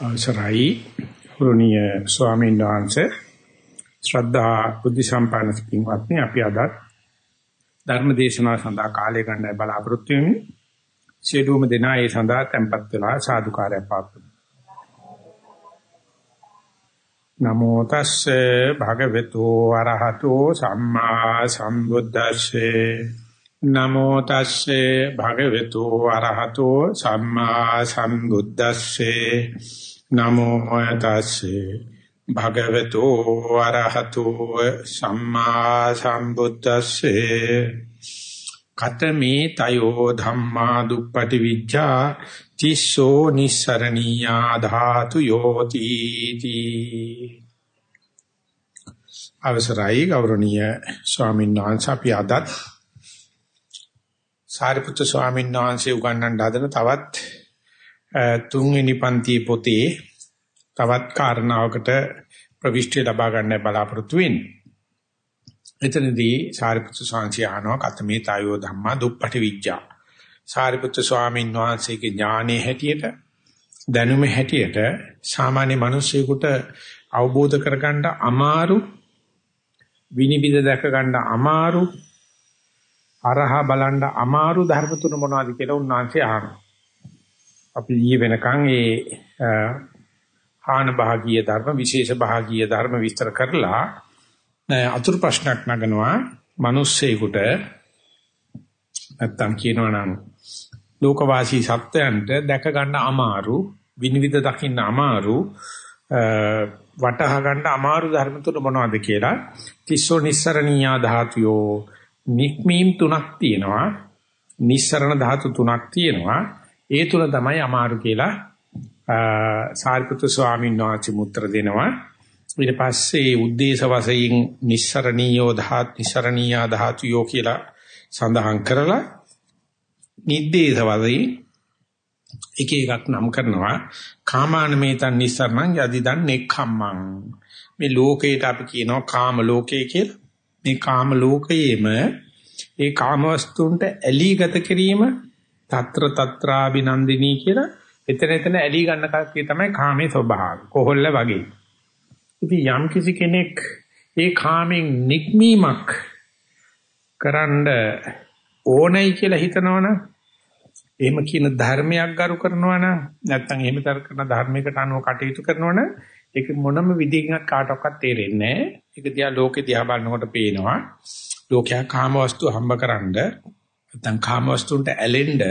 අවසරයි ගෞරවනීය ස්වාමීන් වහන්සේ ශ්‍රද්ධා බුද්ධ සම්පන්න පින්වත්නි අපි අද ධර්ම දේශනාව සඳහා කාලය ගන්න බලාපොරොත්තු වෙමු. සියලුම දෙනා ඒ සඳහා tempත් වෙලා සාදුකාරය පාත්තුමු. නමෝ තස්සේ භගවතු අරහතෝ සම්මා සම්බුද්දස්සේ නමෝ තස්සේ භගවතු අරහතෝ සම්මා සම්බුද්දස්සේ. නමෝ තස්සේ භගවතු වරහතු සම්මා සම්බුද්දස්සේ. කතමේ තයෝ ධම්මා දුප්පටි විජ්ජා තිස්සෝ නිස්සරණීයා ධාතු යෝති අවසරයි ගෞරවනීය ස්වාමීන් වහන්සේ අපි අදත් සාරිපුත්‍ර ස්වාමීන් වහන්සේ උගන්වන්න හදන තවත් තුන්වෙනි පන්තියේ පොතේ තවත් කාරණාවකට ප්‍රවිෂ්ටි ලබා ගන්න බලාපොරොත්තු වෙන්නේ. එතනදී සාරිපුත්‍ර ස්වාමීන් ආනෝ කතමේ තයෝ ධම්මා දුප්පටි විඥා. සාරිපුත්‍ර ස්වාමීන් වහන්සේගේ ඥානයේ හැටියට දැනුම හැටියට සාමාන්‍ය මිනිසෙකුට අවබෝධ කරගන්න අමාරු විනිවිද දැක ගන්න අමාරු අරහා බලන්න අමාරු ධර්ම තුන මොනවද කියලා උන්වහන්සේ අහනවා. අපි ඊයේ වෙනකන් ඒ ආන භාගීය ධර්ම විශේෂ භාගීය ධර්ම විස්තර කරලා අතුරු ප්‍රශ්නක් නගනවා මිනිස්සෙකුට නැත්තම් කියනවා නම් ලෝකවාසී සත්‍යයන්ට දැක ගන්න අමාරු විනිවිද දකින්න අමාරු වටහා ගන්න අමාරු ධර්ම තුන මොනවද කියලා තිස්සෝ නිස්සරණීය ධාතුයෝ නික්මීම් තුනක් තියෙනවා. නිස්සරණ ධාතු තුනක් තියෙනවා. ඒ තුන තමයි අමාරු කියලා සාරිපුත්‍ර ස්වාමීන් වහන්සේ මුත්‍ර දෙනවා. ඊට පස්සේ උද්දේශ වශයෙන් නිස්සරණීයෝ ධාත් නිස්සරණීය ධාතුයෝ කියලා සඳහන් කරලා නිද්දේශ වශයෙන් එක එකක් නම් කරනවා. කාමානමේතන් නිස්සරණං යදිදන් නෙක්ඛම්මං. මේ ලෝකේට අපි කියනවා කාම ලෝකේ කියලා. මේ කාම ලෝකයේම ඒ කාම වස්තුන්ට ඇලී ගත කිරීම తත්‍ර తත්‍රාබිනන්දිනී කියලා එතන එතන ඇලී ගන්න කතිය තමයි කාමයේ ස්වභාවය. කොහොල්ල වගේ. ඉතින් යම් කිසි කෙනෙක් ඒ කාමෙන් නික්මීමක් කරන්න ඕනයි කියලා හිතනවනම් එහෙම කියන ධර්මයක් ගරු කරනවනම් නැත්නම් එහෙම තර කරන ධර්මයකට අනුව කටයුතු කරනවනම් ඒක මොනම විදිහකින්වත් කාටවත් තේරෙන්නේ නැහැ. ඒක දිහා ලෝකෙ දිහා බලනකොට පේනවා. ලෝකයා කාම වස්තු හම්බකරනද නැත්නම් කාම වස්තුන්ට ඇලෙන්න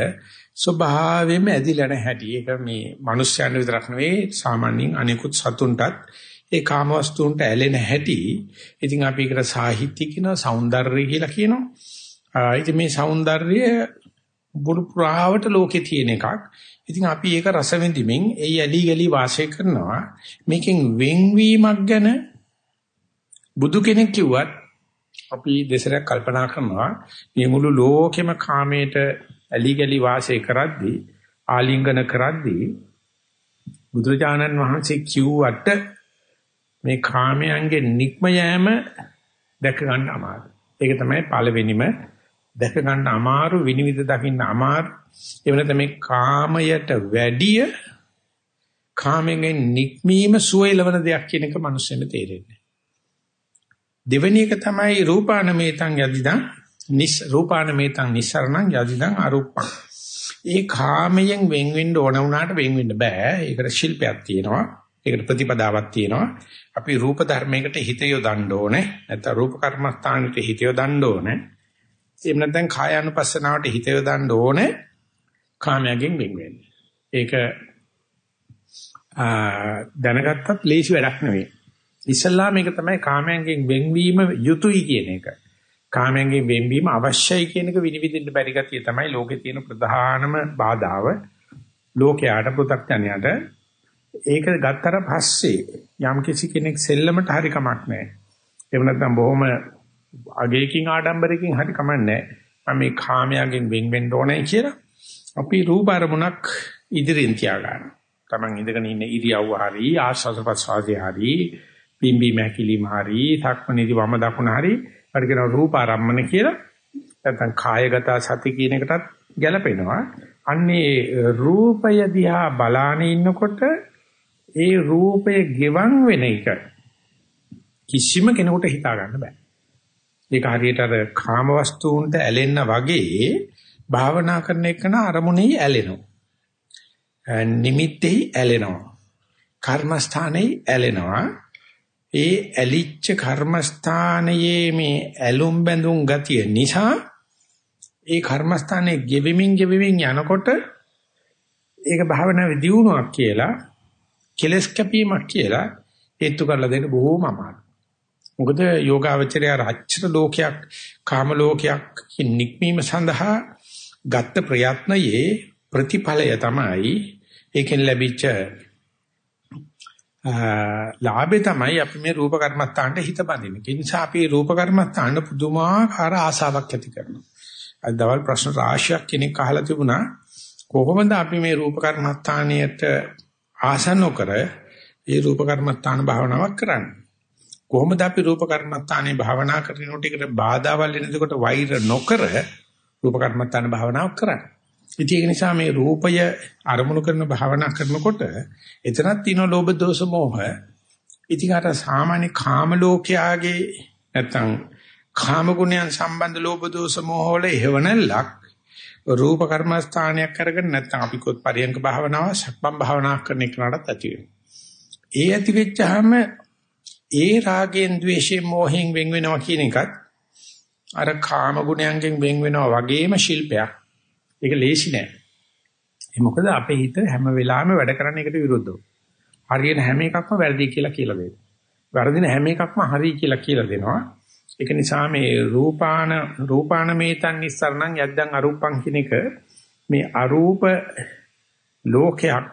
ස්වභාවයෙන්ම ඇදිලා නැහැටි. ඒක මේ මිනිස්යන් විතරක් නෙවෙයි සාමාන්‍යයෙන් අනිකුත් සතුන්ටත් ඒ කාම වස්තුන්ට ඇලෙන හැටි. ඉතින් අපි ඒකට සාහිත්‍ය කියනවා, సౌందර්යය කියලා කියනවා. ඉතින් මේ సౌందර්යය බුදු පුරාවට ලෝකේ තියෙන එකක්. ඉතින් අපි ඒක රස විඳින්මින් ඒ ඇලි ගලි වාසය කරනවා. මේකෙන් වෙන්වීමක් ගැන බුදු කෙනෙක් කිව්වත් අපි දෙසරක් කල්පනා කරනවා මේ මුළු ලෝකෙම කාමයට ඇලි ගලි වාසය කරද්දී ආලිංගන කරද්දී බුදුරජාණන් වහන්සේ කිව්වට මේ කාමයන්ගේ නික්ම යෑම දැක ගන්න අමාරුයි. ඒක තමයි පළවෙනිම දැක ගන්න අමාරු විනිවිද දකින්න අමාරු. ඒ වෙනත මේ කාමයට වැඩිය කාමයෙන් නික්මීම සුවයලවන දෙයක් කියන එක මිනිස්සුන්ට තේරෙන්නේ. දෙවෙනි එක තමයි රූපානමේතං යදිදං නිස් රූපානමේතං නිස්සරණං යදිදං අරූපං. ඒ කාමයෙන් වෙන් වෙන්න ඕන වුණාට වෙන් වෙන්න බෑ. ඒකට ශිල්පයක් තියෙනවා. ඒකට ප්‍රතිපදාවක් තියෙනවා. අපි රූප ධර්මයකට හිත යොදන්න ඕනේ. නැත්නම් රූප කර්මස්ථානෙට හිත යොදන්න ඕනේ. එහෙම නැත්නම් කාය අනුපස්සනාවට හිත යොදන්න ඕනේ. කාමයෙන් වෙන් වෙන්න. ඒක දැනගත්තත් ලේසි වැඩක් නෙවෙයි. ඉස්සල්ලා මේක තමයි කාමයෙන් වෙන්වීම යුතුයි කියන එක. කාමයෙන් වෙන්වීම අවශ්‍යයි කියන එක විනිවිදින්න බැරි ගතිය තමයි ලෝකේ තියෙන ප්‍රධානම බාධාව. ලෝකයට පෘථග්ජනයට ඒක ගත්තට පස්සේ යම් කිසි කෙනෙක් සෙල්ලමට හරි කමක් නැහැ. එහෙම නැත්නම් බොහොම අගයකින් ආඩම්බරකින් හරි කමක් නැහැ. මම මේ කාමයෙන් වෙන් වෙන්න ඕනේ කියලා අපි රූප අරමුණක් ඉදිරියෙන් තියාගන්න. Taman ඉඳගෙන ඉන්න ඉරියව්ව හරි ආස්වාද ප්‍රසවාසය හරි පිම්බි මහැකිලිම හරි සක්මනේදී වම දකුණ හරි හරි කියන රූපාරම්මන කියලා නැත්නම් කායගත සති කියන එකටත් ගැලපෙනවා. අන්නේ රූපය දිහා බලාන ඉන්නකොට ඒ රූපය ගෙවන් වෙන එක කිසිම කෙනෙකුට හිතා ගන්න බෑ. ඒක හරියට අර කාම වස්තුන්ට ඇලෙන්න වගේ භාවනා කරන එකන අරමුණේ ඇලෙනවා. නිමිත්තේ ඇලෙනවා. කර්මස්ථානයේ ඇලෙනවා. ඒ ඇලිච්ච කර්මස්ථානයේ මේ ඇලුම් බැඳුම් ගතිය නිසා ඒ කර්මස්ථානයේ ගෙවෙමින් ගෙවෙමින් යනකොට ඒක භාවනාවේ දියුණුවක් කියලා කෙලස් කැපීමක් කියලා හේතු කරලා දෙන්න බොහෝම අමාරුයි. මොකද යෝගාවචරය රාච්ඡර ලෝකයක් කාම ලෝකයක් නික්මීම සඳහා ගත්ත ප්‍රයත්නයේ ප්‍රතිඵලය තමයි ඒකෙන් ලැබිච්ච ලාභේ තමයි අපි මේ රූප කර්මස්ථානට හිත බඳින්නේ. ඒ නිසා අපි රූප කර්මස්ථාන පුදුමාකාර ආසාවක් ඇති කරනවා. අද දවල් ප්‍රශ්න රාශියක් කෙනෙක් අහලා තිබුණා කොහොමද අපි මේ රූප කර්මස්ථානියට ආසන්න නොකර ඒ රූප කර්මස්ථාන භාවනාවක් කරන්නේ? කොහොමද අපි රූප කර්මස්ථානේ භාවනා කරනකොට ඒකට බාධාවල් එනකොට වෛර නොකර රූප කර්මස්ථාන භාවනාවක් කරන්නේ? ඉතින් ඒක නිසා මේ රූපය අරමුණු කරන භාවනා කරනකොට එතනක් තියෙන ලෝභ දෝෂ මෝහ. ඉතින් අර සාමාන්‍ය කාම ලෝකයාගේ නැත්තම් කාම ගුණයන් සම්බන්ධ ලෝභ දෝෂ මෝහ වල හේවණල්ලක් රූප කර්මස්ථානයක් කරගෙන නැත්තම් අපි කොත් පරියංග භාවනාව සක්මන් භාවනාවක් කරන එකනටත් ඇති වෙනවා. ඒ ඇති වෙච්චාම ඒ රාගෙන් ద్వේෂයෙන් මෝහෙන් වෙන් වෙනවා කියන එකත් අර කාම ගුණයන්ගෙන් වෙන් වෙනවා වගේම ශිල්පයක්. ඒක ලේසි නෑ. ඒ මොකද අපේ හිත හැම වෙලාවෙම වැඩ කරන එකට විරුද්ධව. හරියන හැම එකක්ම වැරදි කියලා කියලා දෙනවා. වැරදින හැම එකක්ම හරි කියලා කියලා දෙනවා. ඒක නිසා මේ රූපාන රූපාන මේතන් නිස්සරණං යද්දං අරූපං කියන එක මේ අරූප ලෝකයක්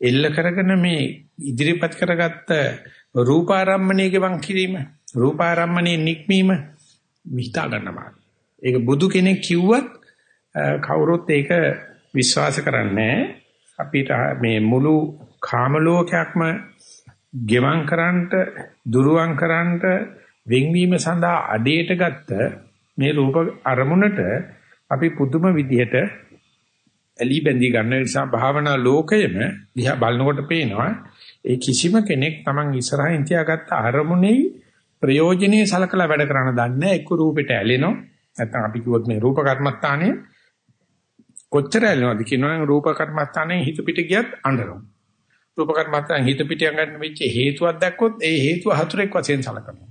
එල්ල කරගෙන මේ ඉදිරිපත් කරගත්ත රූපාරම්මණයේ ගවන් කිරීම රූපාරම්මණයේ නික්මීම හිතා ගන්නවා. ඒක බුදු කෙනෙක් කිව්වත් කවුරුත් ඒක විශ්වාස කරන්නේ අපිට මේ මුළු කාම ලෝකයක්ම ගෙවම් කරන්නට දුරුවන් කරන්නට වෙන්වීම සඳහා අඩේට ගත්ත මේ රූප අරමුණට අපි පුදුම විදිහට ඇලි බැඳී ගන්න නිසා භාවනා ලෝකයේම දිහා බලනකොට පේනවා ඒ කිසිම කෙනෙක් Taman ඉස්සරහින් තියාගත්ත අරමුණේ ප්‍රයෝජනෙයි සලකලා වැඩ කරන්න දන්නේ එක්ක රූපෙට ඇලෙනවා නැත්නම් අපි කිව්වොත් මේ රූප කර්මස්ථානයේ කොච්චර ඇලෙනවද කියනවනම් රූප කර්මස්ථානයේ හිත පිට ගියත් අඬනවා. රූප කර්මස්ථාන හිත පිට යන වෙච්ච හේතුවක් දැක්කොත් ඒ හේතුව හතුරෙක් වශයෙන් සලකනවා.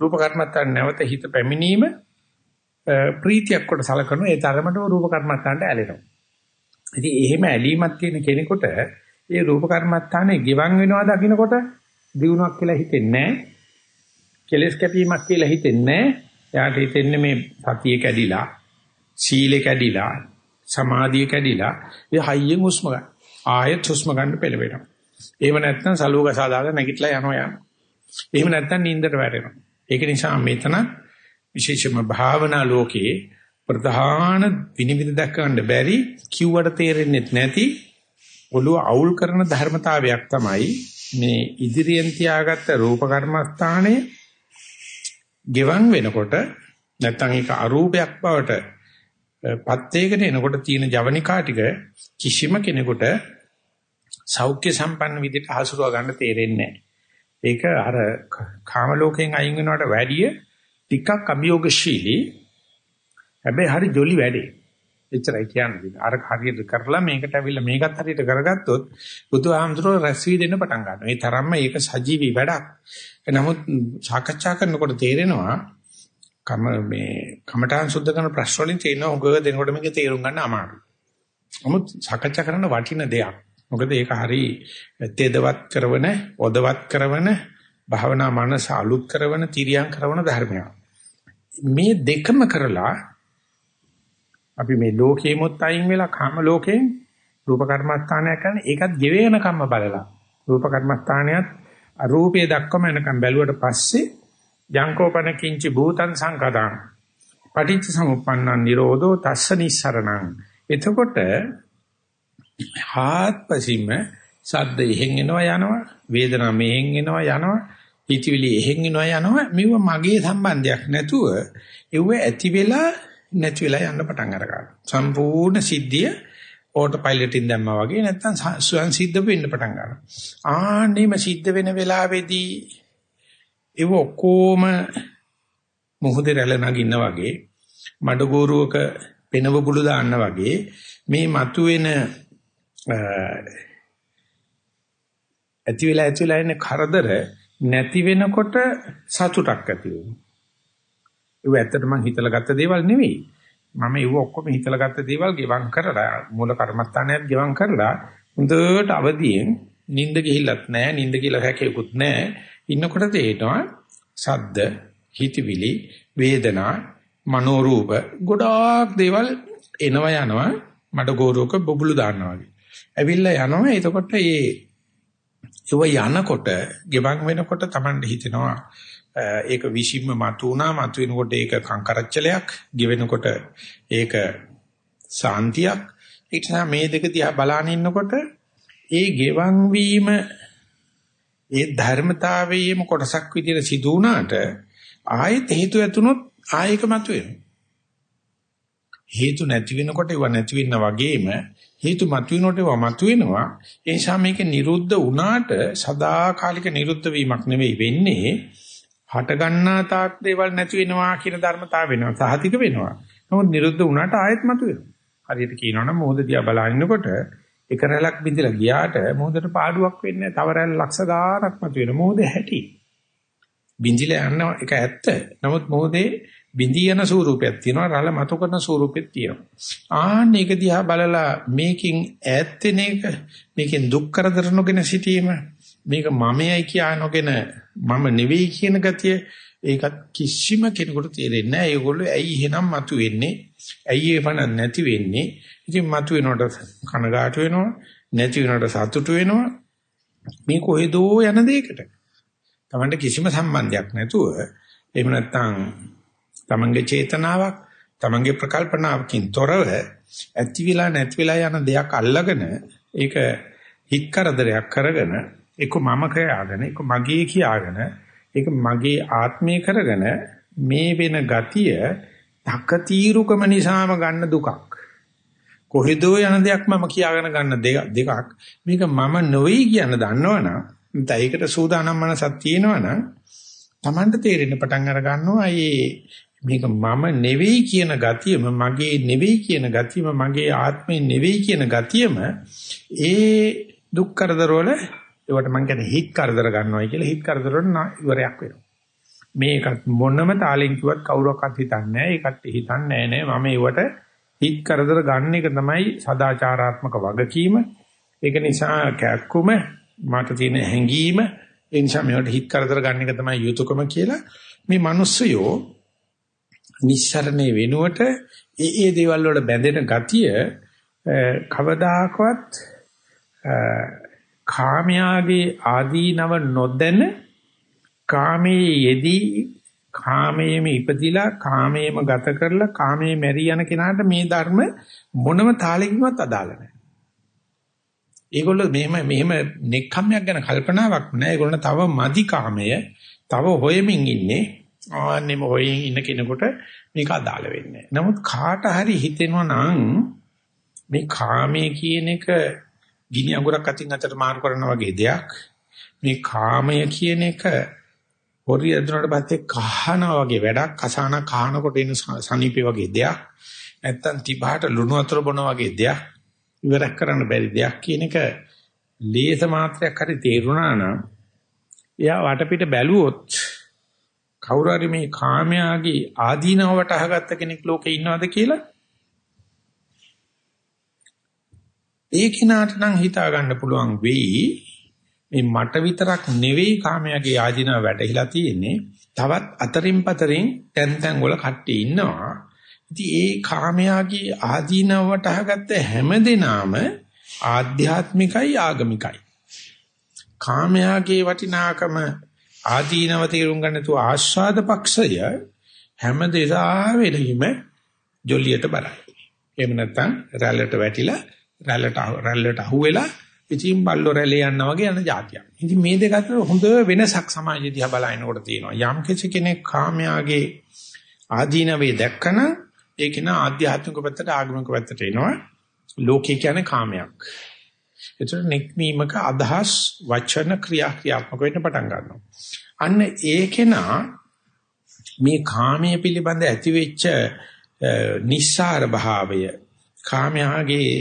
රූප කර්මස්ථාන නැවත හිත පැමිණීම ප්‍රීතියක් කොට සලකනවා. ඒ තරමටම රූප කර්මස්ථානට ඇලෙනවා. ඉතින් එහෙම ඇලීමක් තියෙන කෙනෙකුට ඒ රූප කර්මස්ථානේ ගිවන් වෙනවා දකින්නකොට දිනුවක් කියලා හිතෙන්නේ නැහැ. කෙලස් කැපීමක් කියලා හිතෙන්නේ නැහැ. එයාට හිතෙන්නේ මේ සතිය කැඩිලා, සීලේ කැඩිලා, සමාධිය කැඩිලා ඒ හයියෙන් හුස්ම ගන්න. ආයෙත් හුස්ම ගන්න පෙළවෙනවා. එහෙම නැත්නම් සලුවක සාදාලා නැගිටලා යනවා යනවා. එහෙම නැත්නම් නිින්දට වැටෙනවා. ඒක නිසා මෙතන විශේෂම භාවනා ලෝකයේ ප්‍රධාන විනිවිද දක්වන්න බැරි කිව්වට තේරෙන්නේ නැති ඔළුව අවුල් කරන ධර්මතාවයක් තමයි මේ ඉදිරියෙන් තියාගත්ත රූප කර්මස්ථානයේ ගෙවන් වෙනකොට නැත්නම් ඒක අරූපයක් බවට පත්තේකට එනකොට තියෙන ජවනිකා ටික කිසිම කෙනෙකුට සෞඛ්‍ය සම්පන්න විදිහට හසුරුව ගන්න තේරෙන්නේ ඒක අර කාම ලෝකයෙන් අයින් වෙනවට වැඩිය ටිකක් අභියෝගශීලී හැබැයි හරි ජොලි වැඩේ. එච්චරයි කියන්නේ. අර හරියට කරලා මේකට ඇවිල්ලා මේකත් හරියට කරගත්තොත් බුදුහාමුදුරුවෝ රැස් වී දෙන්න පටන් ගන්නවා. ඒ තරම්ම ඒක සජීවී වැඩක්. නමුත් සාකච්ඡා කරනකොට තේරෙනවා කම මේ කමඨාන් සුද්ධ කරන ප්‍රශ්න වලින් තියෙන උගව දෙනකොට මේක තේරුම් ගන්න අමාරුයි. නමුත් සාකච්ඡා කරන්න වටින දෙයක්. මොකද ඒක හරි තේදවත් කරවන, ඔදවත් කරවන, භාවනා මනස අලුත් කරවන, තිරියම් කරවන ධර්මයක්. මේ දෙකම කරලා අපි මේ ලෝකෙමුත් අයින් වෙලා කාම ලෝකයෙන් රූප කර්මස්ථානයක් කරන ඒකත් ගෙවෙන කම්ම බලලා. රූප කර්මස්ථානයත් අරූපයේ දක්වම එනකම් බැලුවට පස්සේ යංකෝපන කිංචි භූතං සංකතං. පටිච්ච සමුප්පන්නං නිරෝධෝ තස්ස නිස්සරණං. එතකොට හාත්පසින්ම සද්ද එහෙන් එනවා යනවා වේදනා මෙහෙන් එනවා යනවා හිතවිලි එහෙන් එනවා යනවා මෙව මගේ සම්බන්ධයක් නැතුව ඒව ඇති වෙලා නැති වෙලා යන්න පටන් අර ගන්නවා සම්පූර්ණ සිද්ධිය ඕටෝ පයිලට් එකෙන් දැම්මා වගේ නැත්තම් ස්වයන් සිද්ධ වෙන්න පටන් ගන්නවා. ආන්නේම සිද්ධ වෙන වෙලාවේදී ඒව ඔක්කොම මොහොතේ රැළ නගින්න වගේ මඩගෝරුවක පෙනව බුළු දාන්න වගේ මේ මතුවෙන ඇති වෙලා ඇති වෙලා ඉන්න කරදර නැති වෙනකොට සතුටක් ඇති වෙනවා. ඒව ඇත්තට මං හිතලා ගත්ත දේවල් නෙවෙයි. මම ඒව ඔක්කොම හිතලා ගත්ත දේවල් ගෙවම් කරලා මූල කර්මස්ථානයත් ගෙවම් කරලා හොඳට අවදියෙන් නිින්ද ගිහිල්ලත් නැහැ නිින්ද කියලා හැකේකුත් නැහැ ඉන්නකොට තේරෙනවා සද්ද හිතවිලි වේදනා මනෝරූප ගොඩාක් දේවල් එනවා යනවා මඩ ගෝරුවක බබුලු දානවා වගේ. ඇවිල්ලා යනවා එතකොට මේ ඒව යනකොට ගෙවන් වෙනකොට Tamande හිතෙනවා ඒක විශ්ින්ම මතුණා මතුවෙනකොට ඒක කංකරච්චලයක් ගෙවෙනකොට ඒක සාන්තියක්. ඒ නිසා මේ දෙක දිහා බලාගෙන ඉන්නකොට ඒ ගෙවන් වීම ඒ ධර්මතාවයේම කොටසක් විදිහට සිදු වුණාට ආයෙත් හේතු ඇතුනොත් ආයෙක මතුවෙනවා. හේතු නැති වෙනකොට ඒවා නැති වෙන්න වගේම හේතු මතුවෙනකොට ඒවා මතුවෙනවා. ඒ නිසා මේක නිරුද්ධ වුණාට සදාකාලික නිරුද්ධ වීමක් නෙවෙයි වෙන්නේ හට ගන්නා තාක් දේවල් නැති වෙනවා කියන ධර්මතාව වෙනවා. සහතික වෙනවා. නමුත් නිරුද්ධ වුණාට ආයෙත් මතුවෙනවා. හරියට කියනවනම් මොහොත දිහා බලනකොට එක රැලක් බිඳලා ගියාට මොහොතට පාඩුවක් වෙන්නේ තව රැල් ලක්ෂ ගාණක් මතුවෙන මොහොතේ හැටි. බිඳිලා යන එක ඇත්ත. නමුත් මොහොතේ බිඳී යන ස්වරූපයක් තියෙනවා. රළ මතු කරන ස්වරූපෙත් තියෙනවා. ආන්න ඒක දිහා බලලා මේකෙන් ඈත් වෙන එක මේකෙන් දුක් කරදර නොගෙන සිටීම මේක මමයි කියා නොගෙන මම නෙවෙයි කියන ගතිය ඒකත් කිසිම කෙනෙකුට තේරෙන්නේ නැහැ. ඒගොල්ලෝ ඇයි එහෙනම් මතු වෙන්නේ? ඇයි ඒ පණ නැති වෙන්නේ? ඉතින් මතු වෙනකොට කනගාටු වෙනවා නැති වෙනකොට සතුටු වෙනවා. මේ කොහෙදෝ යන දෙයකට. Tamanට කිසිම සම්බන්ධයක් නැතුව එහෙම නැත්නම් තමන්ගේ චේතනාවක් තමන්ගේ ප්‍රකල්පනාවකින් තොරව ඇති විලා නැති විලා යන දෙයක් අල්ලගෙන ඒක හිත් කරදරයක් කරගෙන ඒක මම කයාගෙන ඒක මගේ කියාගෙන ඒක මගේ ආත්මය කරගෙන මේ වෙන ගතිය තකතිරුකම නිසාම ගන්න දුකක්. කොහෙදෝ යන දෙයක් මම කියාගෙන ගන්න දෙකක්. මේක මම නොවේ කියන දන්නවනම් නැත්නම් ඒකට සූදානම් මනසක් තියෙනවනම් Tamanට තේරෙන්න පටන් අර ගන්නවා මේ මේක මම නෙවෙයි කියන ගතියම මගේ නෙවෙයි කියන ගතියම මගේ ආත්මේ නෙවෙයි කියන ගතියම ඒ දුක් කරදර වල ඒවට මම කියන්නේ හිත් කරදර ගන්නවයි කියලා හිත් කරදර වල ඉවරයක් වෙනවා. මේකත් මොනම තාලෙන් කිව්වත් කවුරක්වත් හිතන්නේ නැහැ. ඒකට හිතන්නේ නැහැ මම ඒවට හිත් කරදර ගන්න එක තමයි සදාචාරාත්මක වගකීම. ඒක නිසා කැක්කුම මට තියෙන හැඟීම ඒ නිසා මේවට හිත් කරදර ගන්න එක තමයි යුතුයකම කියලා මේ මිනිස්සුયો නිස්සරණේ වෙනුවට ඒ ඒ දේවල් වල බැඳෙන ගතිය කවදාකවත් කාමයාගේ ආදීනව නොදැන කාමයේ යෙදී කාමයේම ඉපදිලා කාමයේම ගත කරලා කාමයේ මැරි යන කෙනාට මේ ධර්ම මොනම තාලෙකින්වත් අදාළ නැහැ. ඒගොල්ලෝ මෙහෙම මෙහෙම නෙක්ඛම්යක් ගැන කල්පනාවක් නැහැ. ඒගොල්ලෝ තව මදි කාමය තව හොයමින් ඉන්නේ. ආන්නෙම හොයින් ඉන්න කෙනෙකුට මේක අදාළ වෙන්නේ නමුත් කාට හරි හිතෙනවා නම් මේ කාමයේ කියන එක ගිනි අඟුරක් අතින් අතට මාරු කරනා වගේ දෙයක්. මේ කාමය කියන එක හොරි ඇදුනට පස්සේ කහනවා වගේ වැඩක් කසාන කහනකොට එන සනීපේ වගේ දෙයක්. නැත්තම් තිබහට ලුණු වතුර බොන වගේ දෙයක්. ඉවරක් කරන්න බැරි දෙයක් කියන එක ලේස මාත්‍රයක් හරි තේරුණා නම් එයා වටපිට බැලුවොත් කවුරු හරි මේ කාමයාගේ ආදීනව වටහාගත්ත කෙනෙක් ලෝකේ ඉන්නවද කියලා ඒ කෙනාට නම් හිතා ගන්න පුළුවන් වෙයි. මේ මට විතරක් නෙවෙයි කාමයාගේ ආදීනව වැටහිලා තියෙන්නේ. තවත් අතරින් පතරින් තැන් තැන් වල කට්ටිය ඉන්නවා. ඉතින් ඒ කාමයාගේ ආදීනව වටහාගත්ත හැම දිනාම ආධ්‍යාත්මිකයි ආගමිකයි. කාමයාගේ වටිනාකම ආදීනව තේරුම් ගන්න තු ආස්වාද පක්ෂය හැම දෙසාවෙලීම ජොලියට බරයි. එහෙම නැත්නම් රැල්ලට වැටිලා රැල්ලට රැල්ලට අහුවෙලා ඉතින් බල්ලෝ රැළේ යනවා වගේ යන જાතියක්. ඉතින් මේ දෙක අතර හොඳ වෙනසක් සමාජය දිහා බලනකොට තියෙනවා. යම් කෙනෙක් කාමයාගේ ආදීනවේ දැක්කන ඒක න ආධ්‍යාත්මික පැත්තට ආගමික පැත්තට එනවා. ලෝකේ කියන්නේ කාමයක්. ඒතර නික්මීමක අදහස් වචන ක්‍රියා ක්‍රියාත්මක වෙන්න පටන් ගන්නවා. අන්න ඒකේනා මේ කාමයේ පිළිබඳ ඇතිවෙච්ච නිස්සාර භාවය කාමයාගේ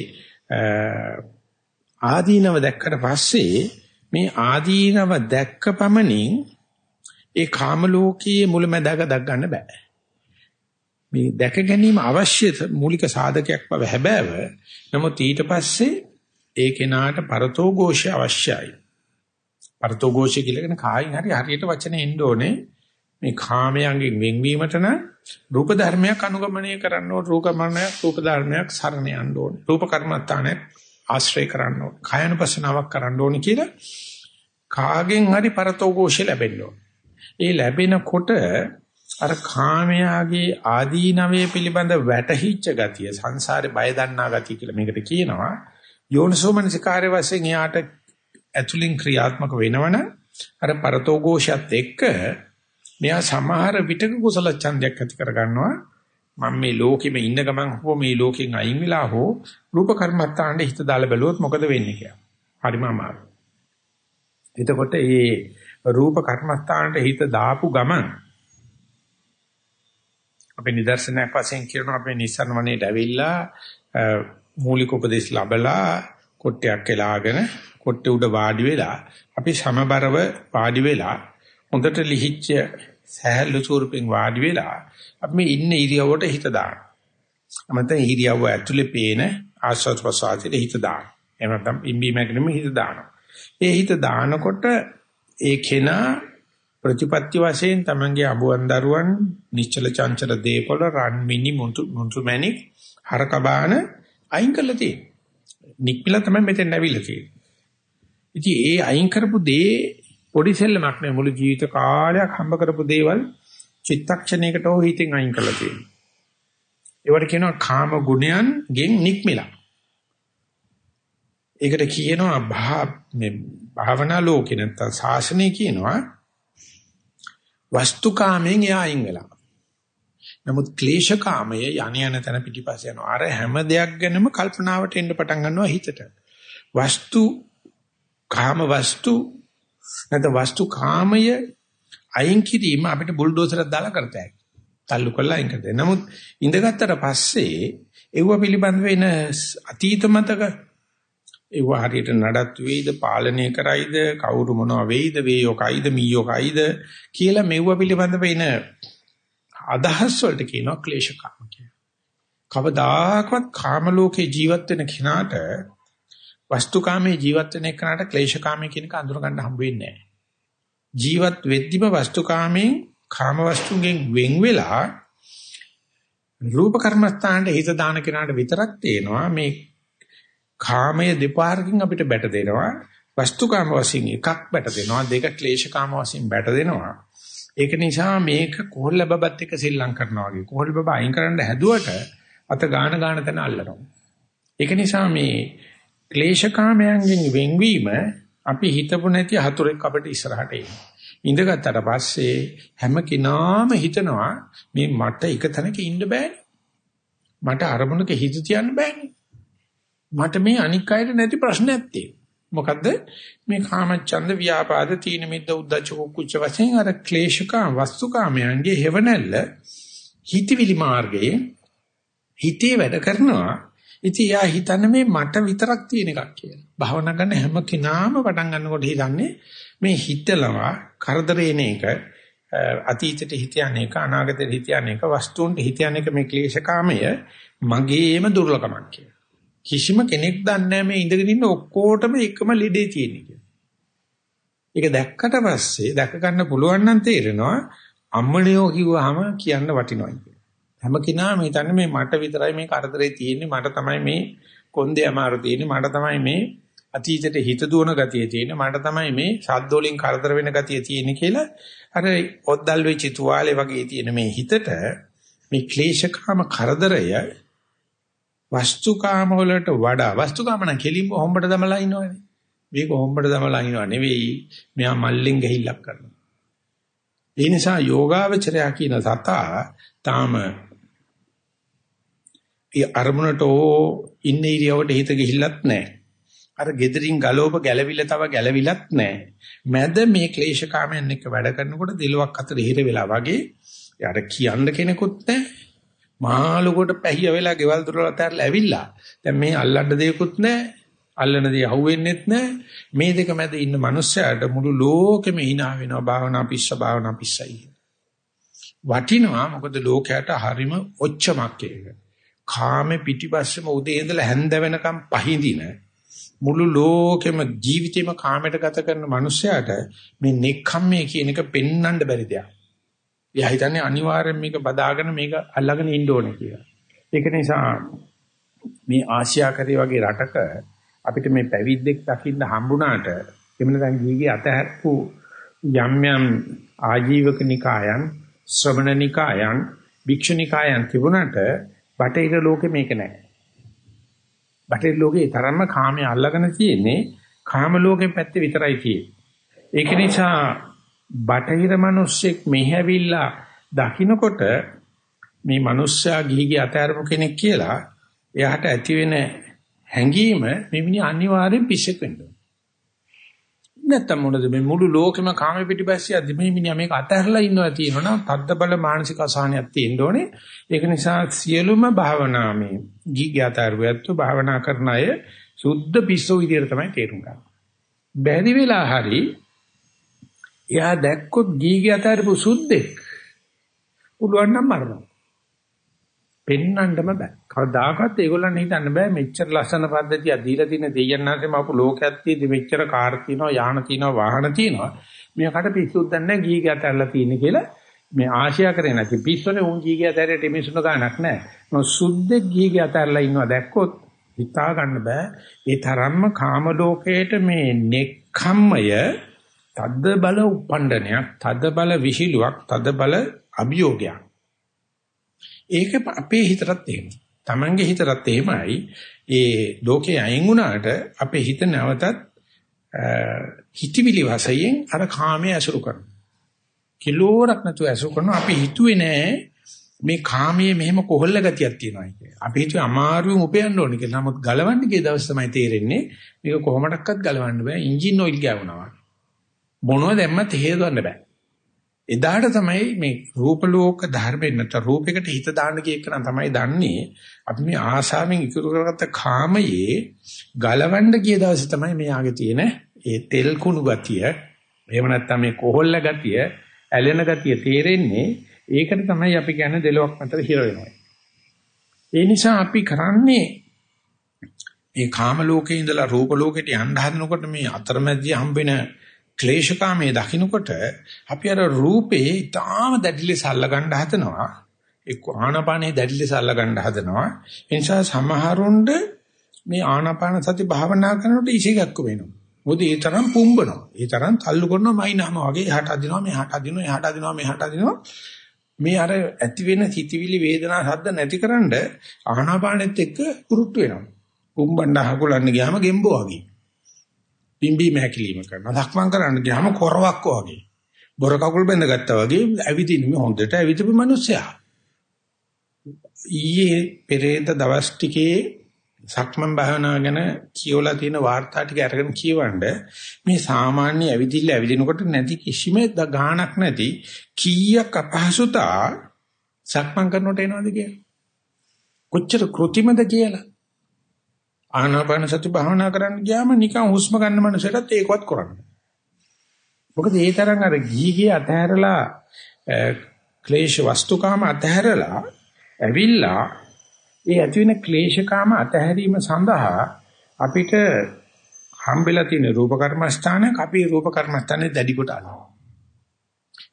ආදීනව දැක්කට පස්සේ මේ ආදීනව දැක්ක පමණින් ඒ කාම ලෝකයේ මුලැමැදාක දක් ගන්න බෑ. මේ දැක ගැනීම අවශ්‍ය මූලික සාධකයක් බව හැබෑව. නමුත් ඊට පස්සේ ඒ කෙනාට පරතෝ ഘോഷය අවශ්‍යයි. පරතෝ ഘോഷය කියලා කියන කායින් හරි හරියට වචනේ එන්න ඕනේ. මේ කාමයන්ගෙන් වෙන්වීමට නම් රූප ධර්මයක් අනුගමනය කරන්න ඕන රූප මරණයක් රූප ධර්මයක් සරණ යන්න ඕන. රූප කර්මත්තානේ ආශ්‍රය කරන්න ඕන. කායනුපසනාවක් කරන්න ඕන කියලා කාගෙන් හරි පරතෝഘോഷය ලැබෙන්න ඕන. ඒ ලැබෙනකොට අර කාමයාගේ ආදීනවයේ පිළිබඳ වැටහිච්ච ගතිය සංසාරේ බය දන්නා ගතිය කියලා මේකට කියනවා. යෝනිසෝමනසිකාරය වශයෙන් එයාට ඇතුලින් ක්‍රියාත්මක වෙනවනම් අර පරතෝഘോഷයත් එක්ක මෙයා සමහර විටක කුසල ඡන්දයක් ඇති කර ගන්නවා මම මේ ලෝකෙම ඉන්න ගමන් හෝ මේ ලෝකෙන් අයින් වෙලා හෝ රූප කර්මත්තාන්ට හිත දාලා බැලුවොත් මොකද වෙන්නේ කියලා. හරිම අමාරුයි. එතකොට මේ රූප කර්මස්ථානට හිත දාපු ගමන් අපේ නිදර්ශනයක් වශයෙන් කියනවා අපේ නිස්සරණ වනයේට ඇවිල්ලා මූලික උපදේශ ලැබලා කොට්ටයක් එලාගෙන කොට්ටේ උඩ වාඩි වෙලා අපි සමබරව වාඩි වෙලා හොඳට ලිහිච්ච සහැල්ලු ස්වරූපෙන් වාඩි වෙලා අපි මේ ඉන්න ඉරියව්වට හිත දාන. අමතන ඉරියව්ව ඇතුලේ පේන ආස්වාද ප්‍රසආසයේ හිත දාන. එහෙම නැත්නම් ඉම්බි මැගනම හිත දාන. ඒ හිත දානකොට ඒ කෙනා ප්‍රතිපත්ති වශයෙන් තමන්ගේ අබුවන් දරුවන් නිශ්චල චංචල දීපල රන් මිනි මුතු මුතු මැණික් හරකබාන අයින් කරලා තියෙනවා. නික්මිලා තමයි මෙතෙන් ඇවිල්ලා තියෙන්නේ. ඉතින් ඒ අයින් කරපු දේ පොඩි සෙල්ලමක් නෙවෙයි මුළු ජීවිත කාලයක් හම්බ කරපු දේවල් චිත්තක්ෂණයකට හෝ හිතෙන් අයින් කරලා තියෙනවා. ඒවට කියනවා කාම ගුණයන්ගෙන් නික්මිලා. ඒකට කියනවා භා මේ භාවනා ලෝකේ නැත්තම් ශාසනය කියනවා වස්තුකාමයෙන් එයා අයින් වෙලා. නමුත් ක්ලේශකාමය යණ යන තැන පිටිපස්ස යනවා. අර හැම දෙයක් ගැනම කල්පනාවට එන්න පටන් ගන්නවා හිතට. වස්තු කාම වස්තු නැත්නම් වස්තු කාමය අයින් කිරීම අපිට බුල්ඩෝසරයක් දාලා කරතයි. තල්ලු කරලා අයින් කරතයි. නමුත් ඉඳගත්තට පස්සේ ඒව පිළිබඳ වෙන අතීත මතක ඒව හරියට නඩත් වේද පාලනය කරයිද කවුරු මොනවා වේද වේයෝ කයිද මීයෝ කයිද කියලා මෙව පිළිබඳව එන අදහස් වලට කියනවා ක්ලේශකාම කියලා. කවදාකවත් කාම ලෝකේ ජීවත් වෙන කෙනාට වස්තුකාමේ ජීවත් වෙන කෙනාට ක්ලේශකාමී කියන එක අඳුර ගන්න හම්බ වෙන්නේ නැහැ. ජීවත් වෙද්දිම වස්තුකාමෙන් කාම වස්තුන්ගෙන් වෙන් වෙලා රූප කර්මස්ථානට හිත දාන කෙනාට විතරක් තේනවා මේ කාමයේ දෙපාරකින් අපිට බැට දෙනවා. වස්තුකාම වශයෙන් එකක් බැට දෙනවා. දෙක ක්ලේශකාම වශයෙන් බැට දෙනවා. ඒක නිසා මේක කොහොල්ල බබත් එක්ක සෙල්ලම් කරනවා වගේ. කොහොල්ල බබ අයින් කරන්න හැදුවට අත ගාන ගාන තැන අල්ලනවා. ඒක නිසා මේ ක්ලේශකාමයන්ගෙන් වෙන්වීම අපි හිතපො නැති හතුරෙක් අපිට ඉස්සරහට එනවා ඉඳගත්තට පස්සේ හැම කෙනාම හිතනවා මේ මට එක තැනක ඉන්න බෑනේ මට අරමුණක හිත තියන්න බෑනේ මට මේ අනික් අයට නැති ප්‍රශ්නයක් තියෙනවා. මොකද්ද මේ කාමච්ඡන්ද ව්‍යාපාද තීන මිද්ද උද්දච්ච කුච්ච වශයෙන් අර ක්ලේශකා වස්තුකාමයන්ගේ හේවණල්ල හිතවිලි මාර්ගයේ හිතේ වැඩ කරනවා. ඉතින් යා හිතන්නේ මේ මට විතරක් තියෙන එකක් කියලා. භාවනා කරන හැම කෙනාම පටන් ගන්නකොට හිතන්නේ මේ හිතලවා කරදරේන එක අතීතයට හිතයන් එක අනාගතයට හිතයන් එක වස්තුන්ට හිතයන් එක මේ ක්ලේශකාමය මගේම දුර්ලභමක් කියලා. කිසිම කෙනෙක් දන්නේ මේ ඉඳගෙන ඉන්න ඔක්කොටම එකම ලෙඩේ තියෙන කියලා. ඒක දැක්කට පස්සේ දැක ගන්න පුළුවන් නම් තේරෙනවා අම්මලියෝ කිව්වහම කියන්න වටිනවා කියලා. හැම කෙනාම හිතන්නේ මේ මට විතරයි මේ කරදරේ තියෙන්නේ මට තමයි මේ කොන්දේ අමාරු තියෙන්නේ මට තමයි මේ අතීතයට හිත දුවන ගතිය තියෙන්නේ මට තමයි මේ ශබ්ද වලින් කරදර වෙන ගතිය තියෙන්නේ කියලා අර ඔද්දල් වෙච්ච තුවාලේ වගේ තියෙන මේ හිතට මේ ක්ලේශකාම කරදරය වස්තුකාම වලට වඩා වස්තුකාම නම් කෙලින්ම හොම්බට දමලා ඉනවනේ. මේක හොම්බට දමලා ඉනව නෙවෙයි. මෙයා මල්ලෙන් ගහිල්ලක් කරනවා. ඒ නිසා යෝගාවචරයා කියන සතා තාම ඒ අරමුණට ඉන්න ඉරියවට හිත ගිහිල්ලත් නැහැ. අර gederin ගලෝප ගැලවිල තව ගැලවිලත් නැහැ. මැද මේ ක්ලේශකාමයන් එක්ක වැඩ කරනකොට දිලුවක් අතර හිර වෙලා වගේ යාට කියන්න කෙනෙකුත් නැහැ. මහලුකොට පැහිය වෙලා ගෙවල් දොරවල් අතරලා ඇවිල්ලා. දැන් මේ අල්ලන්න දෙයක්වත් නැහැ. අල්ලන දේ අහුවෙන්නෙත් නැහැ. මේ දෙක මැද ඉන්න මනුස්සයාට මුළු ලෝකෙම hina වෙනවා භාවනා පිස්ස භාවනා පිස්සයි. වටිනවා මොකද ලෝකයට හරිම ඔච්චමක් එක. කාමේ පිටිපස්සෙම උදේ ඉඳලා හැන්ද වෙනකම් පහඳින මුළු ලෝකෙම ජීවිතේම කාමයට ගත කරන මනුස්සයාට මේ නෙක්ඛම්මයේ කියන එක පෙන්වන්න බැරි දෙයක්. එයා හිතන්නේ අනිවාර්යෙන් මේක බදාගෙන මේක අල්ලගෙන ඉන්න ඕනේ කියලා. ඒක නිසා මේ ආසියාකරේ වගේ රටක අපිට මේ පැවිද්දෙක් දකින්න හම්බුණාට එමුන දැන් ගිහිගේ අතහැරපු යම් යම් ආජීවක නිකායන් ශ්‍රමණ නිකායන් භික්ෂු නිකායන් තිබුණාට බටහිර ලෝකෙ මේක නැහැ. බටහිර ලෝකේ තරම්ම කාමයේ අල්ලගෙන තියෙන්නේ කාම ලෝකෙ පැත්තේ විතරයි තියෙන්නේ. ඒක නිසා බටහිර මිනිස්සෙක් මෙහැවිල්ලා දකින්නකොට මේ මිනිස්සයා ගිහිගේ අතහැරපු කෙනෙක් කියලා එයාට ඇති වෙන හැඟීම මෙවිනි අනිවාර්යෙන් පිස්සෙක් වෙන්න ඕන. නැත්තම් මොනද මේ මුළු ලෝකෙම කාම පිටිපස්සේ අද මේ මිනිහා මේක අතහැරලා ඉන්නවා තියෙනවනම් තද්ද බල මානසික අසහනයක් තියෙන්න ඕනේ. ඒක නිසා සියලුම භාවනා මේ ගීග්‍යාතරුවත්තු භාවනා කරන අය සුද්ධ පිස්සෝ විදියට තමයි තේරුම් ගන්න. බැරි වෙලා හරි එයා දැක්කොත් ගීග්‍යාතරපු සුද්දෙක් පුළුවන් නම් මරනවා. පෙන්නන්නම බෑ. කවදාකවත් ඒගොල්ලන් හිතන්න බෑ මෙච්චර ලස්සන පද්ධතිය දීලා තියෙන දෙයයන්ාසෙම අපු ලෝකයක් තියෙදි මෙච්චර කාර් තියෙනවා යාන තියෙනවා වාහන තියෙනවා. මේකට පිස්සුත් දන්නේ ගීගය අතල්ලා තියෙන කියලා මේ ආශියා කරේ නැති පිස්සුනේ උන් ගීගය අතරට මිනිසුන ගානක් නැහැ. මොන සුද්දෙක් ගීගය අතල්ලා ඉන්නවා දැක්කොත් හිතා ගන්න බෑ. ඒ තරම්ම කාම ලෝකයේට මේ නෙක්ඛම්මය තද්ද බල උපණ්ඩනයක්, තද්ද බල විහිළුවක්, තද්ද බල අභියෝගයක්. ඒක අපේ හිතටත් එහෙමයි. Tamange හිතටත් එහෙමයි. ඒ ලෝකේ අයින් වුණාට අපේ හිත නැවතත් හිතවිලි වශයෙන් අර කාමයේ අසුරු කරනවා. කිලෝරක් නැතුව අසුරු කරනවා. අපි හිතුවේ නෑ මේ කාමයේ මෙහෙම කොහොල්ල ගතියක් තියෙනවා කියලා. අපි හිතුවේ අමාරුවෙන් උපයන්න ඕනේ කියලා. නමුත් ගලවන්න ගිය දවස් තමයි තේරෙන්නේ මේක කොහොමඩක්වත් ගලවන්න බෑ. එන්ජින් ඔයිල් ගෑවුනවා. මොනවද දැම්මත් හේතුවන්න බෑ. එදාට තමයි මේ රූප ලෝක ධර්මෙන් නැත්නම් රූපයකට හිත දාන්න කිය එක නම් තමයි දන්නේ. අපි මේ ආශාවෙන් ඉතුරු කරගත්ත කාමයේ ගලවන්න ගිය දවසේ තමයි මෙයාගේ තියෙන ඒ තෙල් කුණු ගතිය එහෙම නැත්නම් මේ කොහොල්ල ගතිය ඇලෙන ගතිය තේරෙන්නේ ඒකට තමයි අපි කියන්නේ දෙලොක් මතර හිර වෙනවා. ඒ නිසා අපි කරන්නේ මේ කාම ලෝකේ ඉඳලා රූප ලෝකෙට යන්න හදනකොට මේ අතරමැදි හම්බෙන ක්ලේශකාමයේ දකින්නකොට අපි අර රූපේ ඊටාම දැඩිලෙස අල්ලගන්න හදනවා. එක්ක ආනාපානේ දැඩිලෙස අල්ලගන්න හදනවා. ඒ නිසා සමහරුണ്ട് මේ ආනාපාන සති භාවනා කරනකොට ඉසිගක්ක වෙනවා. මොකද ඒ තරම් පුම්බනවා. ඒ තරම් තල්ලු කරනවා මයින්හම වගේ. එහාට අදිනවා මෙහාට අදිනවා එහාට අදිනවා මෙහාට අදිනවා. මේ අර ඇති වෙන හිතවිලි වේදනා සද්ද නැතිකරන්න ආනාපානෙත් එක්ක පුරුට්ටු වෙනවා. පුම්බණ්ඩ හකුලන්න ගියාම ගෙම්බෝ වගේ. පිම්බීම හැකිලිම කරනවා. සක්මන් කරන්න ගියාම කොරවක් වගේ. බොර කකුල් බැඳගත්තා වගේ ඇවිදින්න මේ හොඳට ඇවිදපු මිනිස්සයා. ඊයේ පෙරේද දවස් ටිකේ සක්මන් භාවනා ගැන කියවලා තියෙන වාර්තා ටික අරගෙන කියවන්න මේ සාමාන්‍ය ඇවිදිල්ල ඇවිදිනකොට නැති කිසිම ගාණක් නැති කීයක් අපහසුතා සක්මන් කරනකොට එනවද කියලා. කොච්චර કૃතිමද කියලා. ආනාපාන සති භාවනා කරන්න ගියාම නිකන් හුස්ම ගන්න මනසටත් ඒකවත් කරන්න. මොකද ඒ තරම් අර ගීගේ අතහැරලා ක්ලේශ වස්තුකාම අතහැරලා ඇවිල්ලා ඒ ඇති වෙන ක්ලේශකාම අතහැරීම සඳහා අපිට හම්බෙලා තියෙන රූප කර්මස්ථානක අපි රූප කර්මස්ථානේ දැඩි කොට අල්ලනවා.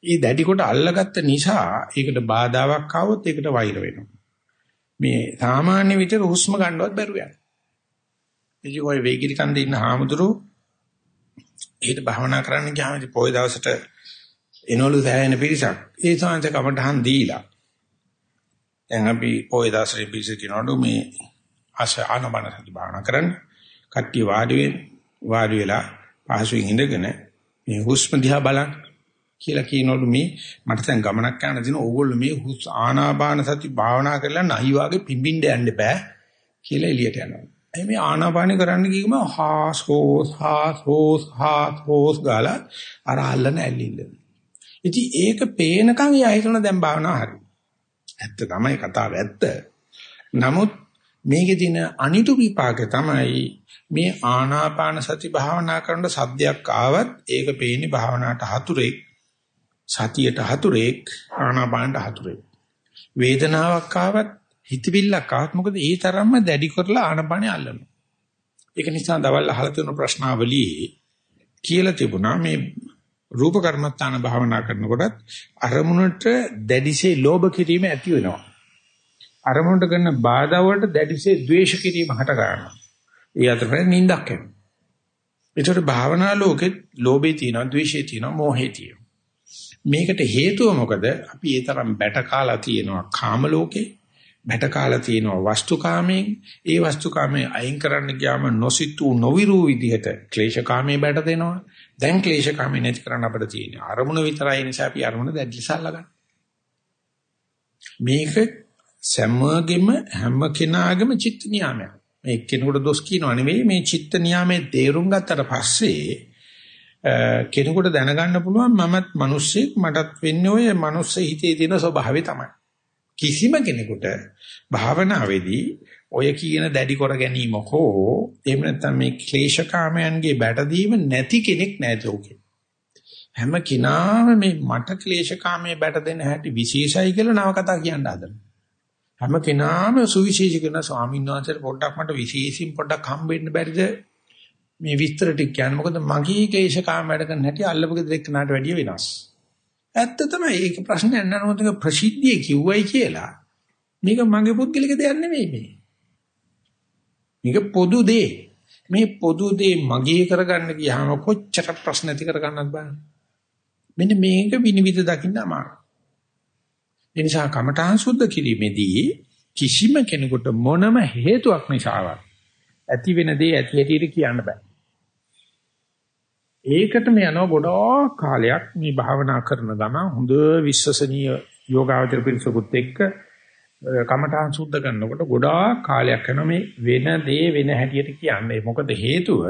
ඒ දැඩි කොට අල්ලගත්ත නිසා ඒකට බාධාවක් ආවොත් ඒකට වෛර වෙනවා. මේ සාමාන්‍ය විතර හුස්ම ගන්නවත් බැරුව යනවා. ඉතින් ওই වේගිරි කන්දේ ඉන්න හාමුදුරුවෝ ඊට භාවනා කරන්න ගියාම ඉතින් පොය දවසට එනවලු සෑහෙන පිරිසක්. ඒ සාංශ කමටහන් දීලා. දැන් අපි පොය දවසේ පිරිස කියනවලු මේ ආශ ආනමන සති භාවනා කරන්න. කට්ටිය වාඩි වෙන්න වාඩි වෙලා පහසුවෙන් ඉඳගෙන මේ හුස්ම දිහා බලන්න කියලා කියනවලු මේ මට දැන් ගමනක් යන දින ඕගොල්ලෝ මේ ආනාපාන සති භාවනා කරලා නහි වාගේ පිඹින්න යන්න බෑ කියලා එළියට යනවා. එයි මේ ආනාපාන කරන්න ගිහම හාස් හෝස් හාස් හෝස් හාස් හෝස් ගාලා අර අල්ලන ඇල්ලිල්ල. ඉතින් ඒක පේනකන් යා හිතන දැන් භාවනාව හරි. ඇත්ත තමයි කතාව ඇත්ත. නමුත් මේකේ තියෙන අනිතු විපාකය තමයි මේ ආනාපාන සති භාවනා කරන සද්දයක් ආවත් ඒක පේන්නේ භාවනාවට හතුරෙක් සතියට හතුරෙක් ආනාපානට හතුරෙක් වේදනාවක් ආවත් හිතවිල්ලක් ආවත් මොකද ඒ තරම්ම දැඩි කරලා ආනාපානෙ අල්ලනවා ඒක නිසා දවල් අහලා තියෙන ප්‍රශ්නාවලියේ කියලා තිබුණා මේ රූප කර්මස්ථාන භාවනා කරනකොටත් අරමුණට දැඩිසේ ලෝභ කිරීම ඇති වෙනවා අරමුණට කරන බාධා වලට දැඩිසේ ද්වේෂ කිරීම හට ගන්නවා. ඒ අතරේ නිින්දක් එනවා. ඒතර භාවනා ලෝකෙත් ලෝභේ තියෙනවා, ද්වේෂේ තියෙනවා, මෝහේ තියෙනවා. මේකට හේතුව මොකද? අපි ඒ තරම් බැට කාලා තියෙනවා කාම ලෝකේ. බැට කාලා තියෙනවා වස්තුකාමයෙන්. ඒ වස්තුකාමයෙන් අයින් කරන්න ගියාම නොසිතූ නොවිරු විදිහට ක්ලේශකාමයේ බැට දෙනවා. දැන් ක්ලේශකාමයේ නැති කරන්න අපිට තියෙනවා. අරමුණ විතරයි නිසා අපි අරමුණ දැඩිසල්ලා ගන්න. මේක සෑමගෙම හැම කෙනාගේම චිත්ත නියාමයක්. මේ කෙනෙකුට දොස් කියනව නෙවෙයි මේ චිත්ත නියාමයේ තේරුම් ගත්තට පස්සේ කෙනෙකුට දැනගන්න පුළුවන් මමත් මිනිස්සෙක් මටත් වෙන්නේ ඔය මනුස්ස හිතේ තියෙන ස්වභාවය තමයි. කිසිම කෙනෙකුට භාවනාවේදී ඔය කියන දැඩි කර ගැනීම හෝ එහෙම නැත්නම් මේ ක්ලේශකාමයන්ගේ බැටදීම නැති කෙනෙක් නැහැ ලෝකේ. හැම කිනාම මේ මට ක්ලේශකාමයේ බැට දෙන්න හැටි විශේෂයි කියලා නව කතා කියන්න හදනවා. හැම කෙනාම සුවිශේෂී කරන ස්වාමීන් වහන්සේට පොඩ්ඩක් මට විශේෂින් පොඩ්ඩක් හම්බෙන්න බැරිද මේ විස්තර ටික කියන්නේ මොකද මගේ කේශකාම වැඩ කරන හැටි අල්ලපු ගෙදර එක්කනට වැඩිය වෙනස්. ඇත්ත තමයි ඒක ප්‍රශ්නයක් නෑ මොකද ප්‍රසිද්ධිය කිව්වයි කියලා. මේක මගේ පුද්ගලික දෙයක් නෙමෙයි මේ. මේක පොදු දෙයක්. මේ පොදු දේ මගේ කරගන්න ගියාම කොච්චර ප්‍රශ්න ඇති කරගන්නද බලන්න. මෙන්න මේක විනිවිද දකින්න අමාරුයි. ඒ නිසා කමඨාන් සුද්ධ කිරීමේදී කිසිම කෙනෙකුට මොනම හේතුවක් නිසාවත් ඇති වෙන දේ ඇති හැටියට කියන්න බෑ. ඒකටම යනවා ගොඩාක් කාලයක් මේ භාවනා කරන ගම හොඳ විශ්වසනීය යෝගාවචර පිරිසකුත් එක්ක කමඨාන් සුද්ධ කරනකොට ගොඩාක් කාලයක් යනවා මේ වෙන දේ වෙන හැටියට කියන්නේ. මොකද හේතුව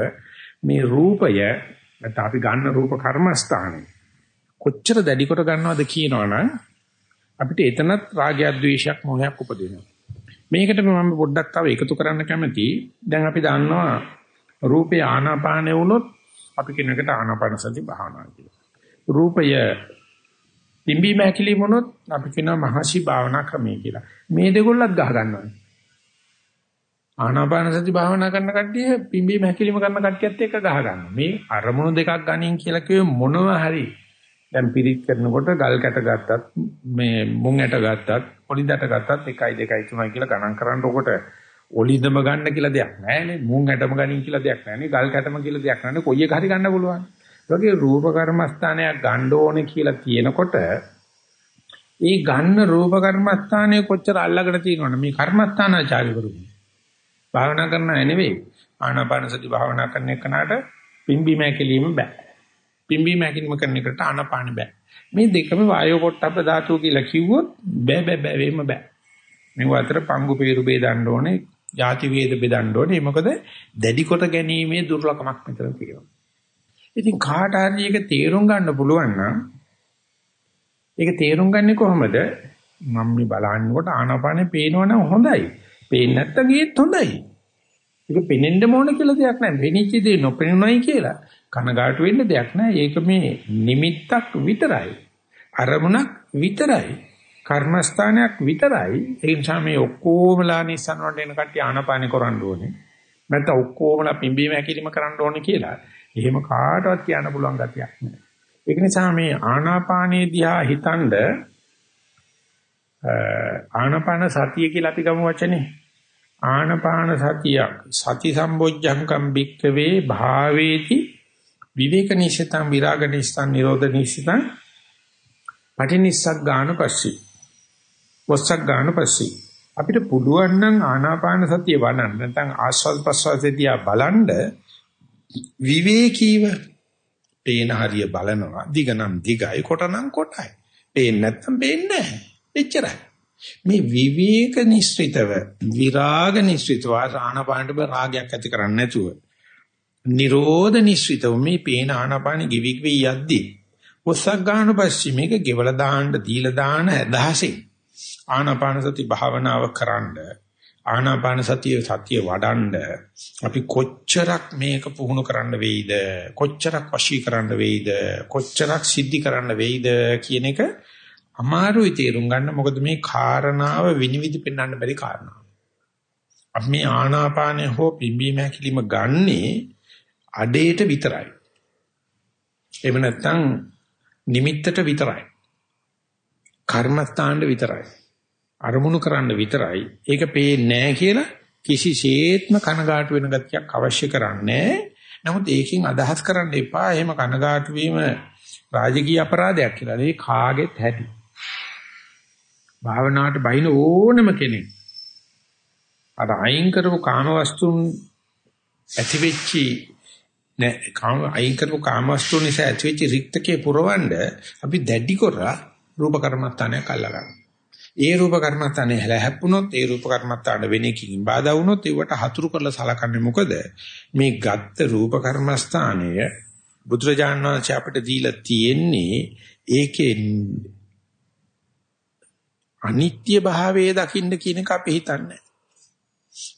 මේ රූපය නැත්නම් අපි ගන්න රූප කර්මස්ථානේ කොච්චර දැඩි කොට ගන්නවද කියනවනම් අපිට එතනත් රාගයක් ද්වේෂයක් මොහයක් උපදිනවා. මේකට මම පොඩ්ඩක් තව එකතු කරන්න කැමතියි. දැන් අපි දන්නවා රූපේ ආනාපානෙ වුණොත් අපි කෙනෙකුට ආනාපාන සති භාවනා කියලා. රූපය පිම්බීම හැකිලිම වුණොත් අපි කියනවා මහසි භාවනා ක්‍රමය කියලා. මේ දෙකොල්ලත් ගහ ගන්නවා. ආනාපාන සති භාවනා කරන කට්ටිය පිම්බීම හැකිලිම කරන කට්ටියත් එක්ක ගහ ගන්නවා. මේ අරමුණු දෙකක් ගනින් කියලා කිව්වේ මොනවා හරි දැන් පිරිත් කරනකොට ගල් කැට ගත්තත් මේ මුං ඇට ගත්තත් පොඩි දට ගත්තත් 1 2 3 කියලා ගණන් කරනකොට ඔලිදම ගන්න කියලා දෙයක් නැහැනේ මුං ඇටම ගනින් කියලා දෙයක් නැහැනේ ගල් කැටම කියලා දෙයක් නැහැනේ කොයි එක හරි ගන්න පුළුවන්. ඒ වගේ රූප කර්මස්ථානයක් ගන්න ඕනේ කියලා කියනකොට ඒ ගන්න රූප කර්මස්ථානය කොච්චර අල්ලගෙන තියෙනවද මේ කර්මස්ථානාචාර්ය කරුනේ. භාවනා කරන අය නෙවෙයි. ආනාපාන සති භාවනා කරන එකනට පිම්බීම ඇකිලිම බෑ. පිම්බීම හැකින්ම කරන එකට ආනපාන බෑ. මේ දෙකම වායෝ පොට්ටබ්බ ධාතුව කියලා කිව්වොත් බෑ බෑ බෑ වෙම බෑ. මේ අතර පංගු peeru බෙදන්න ඕනේ, ಜಾති වේද බෙදන්න ඕනේ. මොකද දැඩි කොට ගැනීමේ දුර්ලභමක් මෙතන තියෙනවා. ඉතින් කාට හරි එක තේරුම් ගන්න පුළුවන් නම් ඒක තේරුම් ගන්නේ කොහොමද? මම මේ බලන්නකොට ආනාපානේ පේනවනම් හොඳයි. පේන්නේ නැත්තම් ඒත් හොඳයි. ඒක පෙනෙන්න ඕන කියලා දෙයක් නැහැ. වෙනිච්ච දේ නොපෙනුනයි කියලා. කනගාටු වෙන්න දෙයක් නැහැ. ඒක මේ නිමිත්තක් විතරයි. අරමුණක් විතරයි. කර්මස්ථානයක් විතරයි. ඒ නිසා මේ ඔක්කොමලා නිසන් වලට එන කට්ටිය ආනපානෙ කරන්න ඕනේ. නැත්නම් ඔක්කොමලා පිම්බීම හැකිලිම කරන්න ඕනේ කියලා. එහෙම කාටවත් කියන්න පුළුවන් ගතියක් නැහැ. ඒක නිසා මේ ආනාපානේ දිහා හිතනද ආනාපාන සතිය කියලා අපි ගමු වචනේ. ආනාපාන සතියක් සති සම්බොජ්ජංකම් බික්කවේ භාවේති විවේක නිශ්චිතං විරාග නිශ්චිතං නිරෝධ නිශ්චිතං පටිනිස්සක් ගන්න පස්සේ වස්සක් ගන්න පස්සේ. අපිට පුළුවන් නම් ආනාපාන සතිය වඩන්න. නැත්නම් ආස්වාද ප්‍රසවාසයේදී බලන්න විවේකීව පේන හරිය බලනවා. දිගනම් දිගයි කොටනම් කොටයි. පේන්නේ නැත්නම් පේන්නේ නැහැ. එච්චරයි. මේ විවේක නිස්ෘතව විරාග නිස්ෘතව ආනාපානට රාගයක් ඇති කරන්නේ නැතුව. නිරෝධ නිස්ෘතව මේ පේන ආනාපාන ගිවික් වී යද්දී ඔස්සක් ගන්න පස්සේ මේක ගෙවල දාන්න දීලා දාන අදහසෙන් ආනාපාන සති භාවනාව කරන්න ආනාපාන සතිය සතිය වඩන්න අපි කොච්චරක් මේක පුහුණු කරන්න වෙයිද කොච්චරක් වශී කරන්න වෙයිද කොච්චරක් සිද්ධි කරන්න වෙයිද කියන එක අමාරුයි තේරුම් ගන්න මොකද මේ කාරණාව විනිවිද පෙන්වන්න බැරි කාරණාවක්. අපි මේ ආනාපානය හෝ පිම්බීම හැකිලිම ගන්නේ අඩේට විතරයි. එහෙම නැත්නම් නිමිත්තට විතරයි. කර්මස්ථානට විතරයි. අරමුණු කරන්න විතරයි. ඒක පේන්නේ නැහැ කියලා කිසිසේත්ම කනගාටු වෙන ගතියක් අවශ්‍ය කරන්නේ නමුත් ඒකෙන් අදහස් කරන්න එපා. එහෙම කනගාටු වීම රාජකීය අපරාධයක් කියලා. ඒ කාගෙත් හැටි. භාවනාවට බහින ඕනම කෙනෙක් අර අයින් කරපු කාමවස්තුන් ඇති වෙච්චි නෑ කාම අයින් කරපු කාමවස්තුන් නිසා ඇති වෙච්ච රික්තකේ පුරවන්න අපි දැඩි කරා රූප කර්මස්ථානයක් අල්ලගන්න. ඒ රූප කර්මස්ථානේ හැලහැප්පුණොත් ඒ රූප කර්මස්ථාන වෙන එකකින් බාධා වුණොත් ඒවට හතුරු කරලා සලකන්නේ මොකද? මේ ගත්ත රූප කර්මස්ථානය බුදුරජාණන් වහන්සේ අපිට දීලා තියෙන්නේ ඒකේ අනිත්‍ය භාවයේ දකින්න කියන එක අපි හිතන්නේ.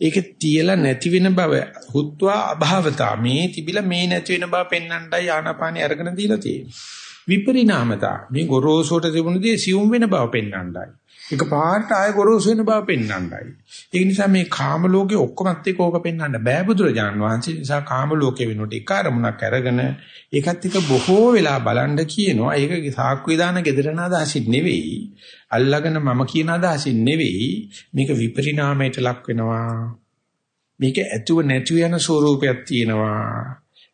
ඒක තියලා නැති වෙන බව හුත්වා අභාවතා මේ තිබිලා මේ නැති වෙන බව පෙන්වන්නයි ආනාපානිය අරගෙන දීලා තියෙන්නේ. විපරිණාමතා මේ ගොරෝසුට තිබුණදී සියුම් වෙන බව පෙන්වන්නයි. ඒක පාට ආය ගොරෝසු වෙන බව පෙන්වන්නයි. ඒ නිසා මේ කාම ලෝකේ ඔක්කොමත් එක්ක ඕක පෙන්වන්න බෑ බුදුරජාන් වහන්සේ. නිසා කාම ලෝකේ වෙනකොට එක අරමුණක් අරගෙන ඒකත් එක්ක බොහෝ වෙලා බලන්න කියනවා. ඒක සාක්කුවේ දාන gedරන අදහසින් නෙවෙයි. අල්ලගෙන මම කියන අදහසින් නෙවෙයි. මේක විපරිණාමයට ලක් වෙනවා. මේක ඇතුව නැතුව යන ස්වરૂපයක් තියෙනවා.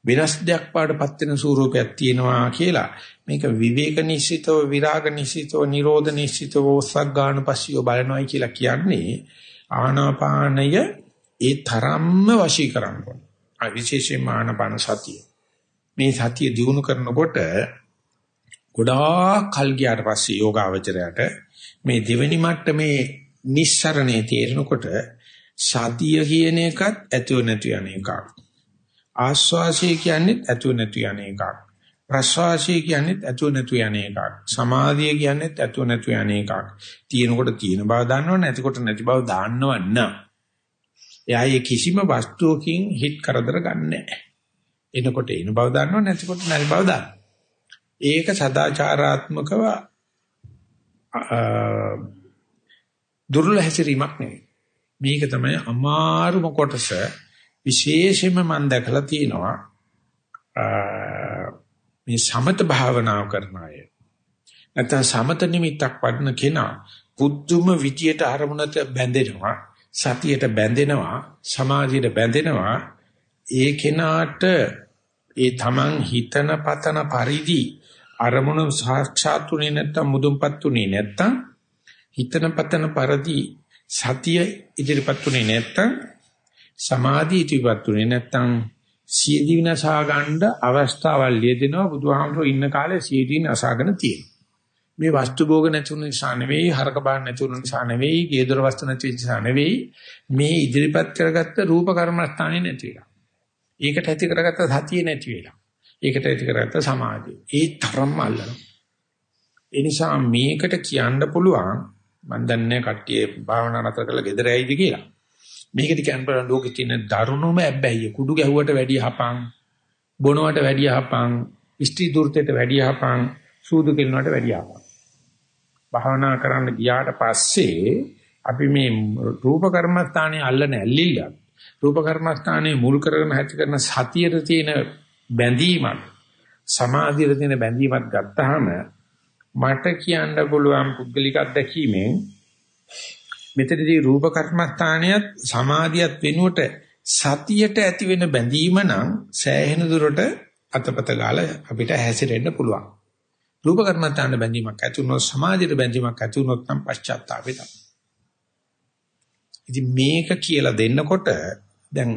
වෙනස් දෙයක් පාඩපත් වෙන ස්වરૂපයක් තියෙනවා කියලා මේක විවේක නිශ්චිතව විරාග නිශ්චිතව නිරෝධ නිශ්චිතව සග්ගාණ පස්සිය බලනවායි කියලා කියන්නේ ආනාපානය ඒ තරම්ම වශී කරනවා. ආ විශේෂයෙන්ම ආනාපාන සතිය. මේ සතිය දිනු කරනකොට ගොඩාක් කල් ගියාට පස්සේ යෝගාවචරයට මේ දෙවෙනි මට්ටමේ නිස්සරණේ තේරෙනකොට සතිය කියන එකත් ඇතුව නැතු යන එකක්. ආස්වාසය කියන්නේ ඇතුව නැතු යන එකක්. ප්‍රසවාසය කියන්නේ ඇතුව නැතු යන එකක්. සමාධිය කියන්නේ ඇතුව නැතු යන එකක්. තියෙනකොට තියෙන බව දන්නව නැතිකොට නැති බව දාන්නව නම්. එයා කිසිම වස්තුවකින් හිට කරදර ගන්නෑ. එනකොට එන බව දන්නව නැතිකොට නැති බව දන්න. ඒක සදාචාරාත්මකව දුර්වල හැසිරීමක් නෙවෙයි. මේක තමයි අමාරුම කොටස විශේෂයෙන්ම මම දැකලා තියෙනවා මේ සමත භාවනාව කරන අය. නැත්නම් සමත නිමිත්තක් වඩන කෙනා පුදුම විදියට අරමුණට බැඳෙනවා සතියට බැඳෙනවා සමාධියට බැඳෙනවා. ඒ කෙනාට ඒ තමන් හිතන පතන පරිදි අරමුණු සාක්ෂාත්ුනේ නැත්තම් මුදුන්පත්ුනේ නැත්තම් හිතන පතන පරිදි සතිය ඉදිරිපත්ුනේ නැත්තම් සමාධිය ඉදිරිපත්ුනේ නැත්තම් සියදී විනාශා ගන්න අවස්ථාවල් ලියදෙනවා බුදුහාමුදුරුවෝ ඉන්න කාලේ සියදී නසාගෙන තියෙනවා. මේ වස්තු භෝග නැතුන නිසා නෙවෙයි, හරක බාන නැතුන නිසා නෙවෙයි, ගේදොර වස්තු නැති නිසා නෙවෙයි, මේ ඉදිරිපත් කරගත්ත රූප කර්මස්ථානේ නැති වෙලා. ඒකට ඇති කරගත්ත සතිය නැති වෙලා. ඒකට ඇති කරගත්ත සමාධිය. ඒ තරම්ම අල්ලනවා. ඒ නිසා මේකට කියන්න පුළුවන් මම දන්නේ කට්ටිය භාවනා නතර කරලා ගෙදර ඇයිද කියලා. මේකද කියන්න බලන ලෝකෙ තියෙන දරුණුම ඇබ්බැහිය. කුඩු ගැහුවට වැඩිය හපං බොනවට වැඩිය හපං ඉෂ්ටි දුර්තයට වැඩිය හපං සූදු කෙලනවට වැඩිය හපං. භාවනා කරන්න ගියාට පස්සේ අපි මේ රූප කර්මස්ථානයේ අල්ලන ඇල්ලිල්ල රූප කර්මස්ථානයේ මුල් කරගෙන හැටි කරන සතියේ තියෙන බැඳීමක් සමාධියේ තියෙන බැඳීමක් ගත්තාම මට කියන්න පුළුවන් පුද්ගලික අත්දැකීමෙන් මෙතනදී රූප කර්මස්ථානියත් සමාධියත් වෙනුවට සතියට ඇති වෙන බැඳීම නම් සෑහෙන දුරට අතපත ගාලා අපිට හැසිරෙන්න පුළුවන්. රූප කර්මස්ථාන බැඳීමක් ඇති වුණොත් සමාධියට බැඳීමක් ඇති වුණොත් නම් පශ්චාත්තාපය තමයි. ඉතින් මේක කියලා දෙන්නකොට දැන්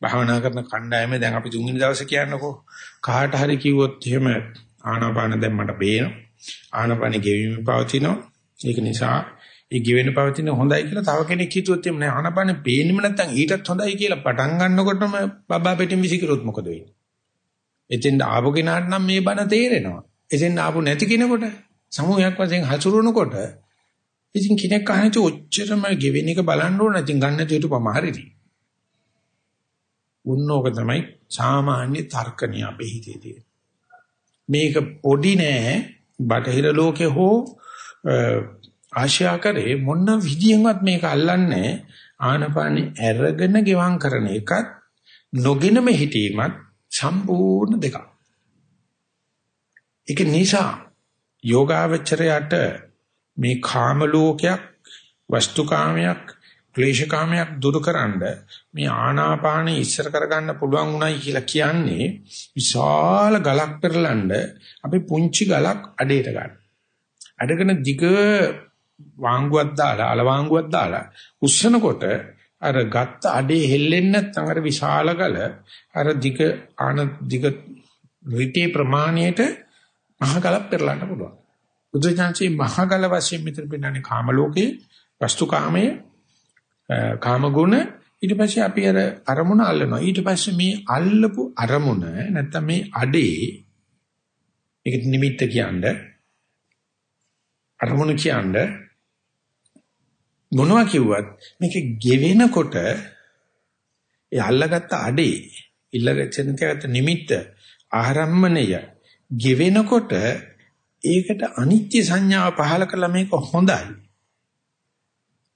භාවනා කරන කණ්ඩායමේ දැන් අපි තුන්වෙනි දවසේ කියන්නකෝ කාට හරි කිව්වොත් එහෙම ආනාපාන දැන් මට බේන ආනාපාන ගෙවීම පවතිනවා ඒක නිසා ඒ ගෙවෙන පවතින හොඳයි කියලා තව කෙනෙක් හිතුවොත් එම් නෑ ආනපාන පේන්නෙම නැත්නම් ඊටත් හොඳයි කියලා පටන් ගන්නකොටම බබා පිටින් විසිකරොත් මොකද වෙන්නේ? එතෙන් ආපු කෙනාට නම් මේ බණ තේරෙනවා. එතෙන් ආපු නැති කෙනෙකුට සමූහයක් වශයෙන් හසුරුවනකොට ඉතින් කෙනෙක් අහන්නේ ඔච්චරම ගෙවෙන එක බලන්න ඕන නැතිනම් ගන්න දෙයටපම හරියි. උන්නෝක තමයි සාමාන්‍ය තර්කණිය අපේ හිතේ තියෙන. මේක පොඩි නෑ බටහිර ලෝකේ හෝ ආශා කරේ මොන විදියෙන්වත් මේක අල්ලන්නේ ආනපානෙ ඇරගෙන ගෙවම් කරන එකත් නොගෙනම හිටීමත් සම්පූර්ණ දෙකක්. ඒක නිසා යෝගාවචරයට මේ කාම ලෝකයක් වස්තුකාමයක් ක්ලේශකාමයක් දුරුකරනද මේ ආනාපානෙ ඉස්සර කරගන්න පුළුවන් උනායි කියලා කියන්නේ විශාල ගලක් පෙරලන්න අපි පුංචි ගලක් අඩේට ගන්න. අඩගෙන දිග වාංගුවක් දාලා අල වාංගුවක් දාලා උස්සනකොට අර ගත්ත අඩේ හෙල්ලෙන්නේ නැත්නම් අර විශාල ගල අර දිග ආන දිග රිටේ ප්‍රමාණයට මහ ගලක් පෙරලන්න පුළුවන්. බුදුචාන්සේ මහ ගල වශයෙන් මෙතන පෙන්නන්නේ කාම ලෝකේ වස්තු කාමයේ කාම ගුණ ඊට පස්සේ අපි අර අරමුණ අල්ලනවා ඊට පස්සේ මේ අල්ලපු අරමුණ නැත්තම් මේ අඩේ මේක නිමිත්ත කියන්නේ අරමුණ කියන්නේ මොනවා කිව්වත් මේක ගෙවෙනකොට ඒ අල්ලගත්ත අඩේ ඉල්ලගත්ත නිමිත්ත ආරම්මණය ගෙවෙනකොට ඒකට අනිත්‍ය සංඥාව පහල කළා මේක හොඳයි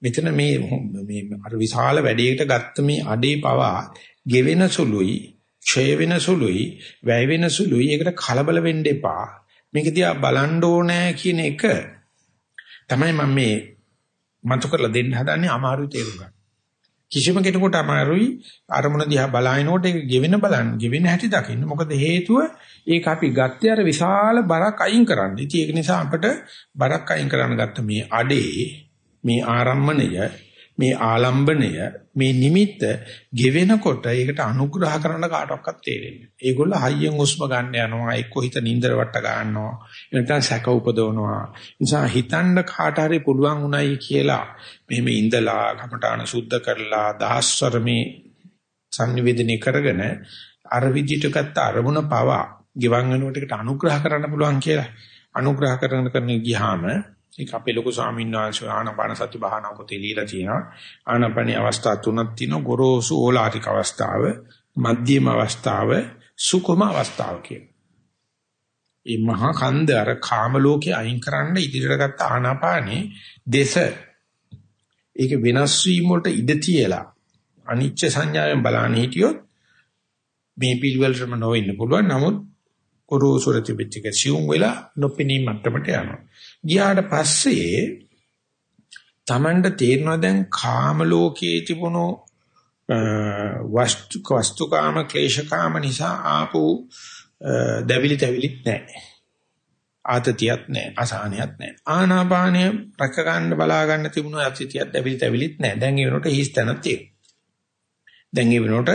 මෙතන මේ මේ අර විශාල වැඩේකට ගත්ත මේ අඩේ පවා ගෙවෙන සුළුයි, ඡය වෙන සුළුයි, වැය වෙන සුළුයි. ඒකට කලබල වෙන්න එපා. මේක දිහා බලන්න ඕනේ කියන එක තමයි මම මේ මතු කරලා දෙන්න හදන්නේ අමාරුයි තේරුම් ගන්න. කිසිම කෙනෙකුට අමාරුයි අරමුණ දිහා බලනකොට ඒක ගෙවෙන බලන්න, ගෙවෙන හැටි දකින්න. මොකද හේතුව ඒක අපි ගත්තේ අර විශාල බරක් අයින් කරන්න. ඉතින් ඒක නිසා අපිට බරක් අයින් කරන්න ගත්ත මේ අඩේ මේ ආරම්මණය මේ ආලම්බණය මේ නිමිත්ත ගෙවෙනකොට ඒකට අනුග්‍රහ කරන්න කාටවත් තේරෙන්නේ. ඒගොල්ල හයියෙන් හුස්ම ගන්න යනවා, එක්ක හිත නින්දර වට ගන්නවා, නැත්නම් සැක උපදවනවා. නිසා හිතන්න කාට හරි පුළුවන් උනායි කියලා මෙහෙම ඉඳලා කමඨාන සුද්ධ කරලා දහස්වර මේ සංනිවේදනය කරගෙන අර විදිහට ගත්ත අරමුණ පවා ගිවන් වෙනකොට ඒකට අනුග්‍රහ කරන්න පුළුවන් කියලා. අනුග්‍රහ කරන කරන ගියාම ඒක අපේ ලොකු ස්වාමීන් වහන්සේ ආනාපාන සති භාවනාව පොතේ ලියලා තියෙනවා. ආනාපානී අවස්ථා තුනක් තියෙනවා. ගොරෝසු ඕලාරික අවස්ථාව, මධ්‍යම අවස්ථාව, සුකුම අවස්ථාව කියන. මේ මහා කන්ද අර කාම ලෝකේ අයින් කරන්න ඉදිරියට ගත්ත ආනාපානේ දේශ ඒක වෙනස් වීම වලට ඉඩ තියලා අනිච්ච සංඥාවෙන් බලන්න හිටියොත් මේ පිළිවෙලටම නොවෙන්න පුළුවන්. නමුත් ගොරෝසුර තිබෙච්ච එක සියුම් වෙලා නොපෙනී මට්ටමට යනවා. ගියාට පස්සේ Tamanda තේරෙනවා දැන් කාම ලෝකයේ තිබුණු වස්තු වස්තුකාම ක්ලේශකාම නිසා ආපු දැවිලි තැවිලිත් නැහැ. ආතතියක් නැහැ, අසහනයක් නැහැ. ආනාපානය රැක ගන්න බලා ගන්න තිබුණු අතිතියක් දැවිලි තැවිලිත් නැහැ. දැන් ඒ වෙනකොට හිස් තැනක් තියෙනවා. දැන් ඒ වෙනකොට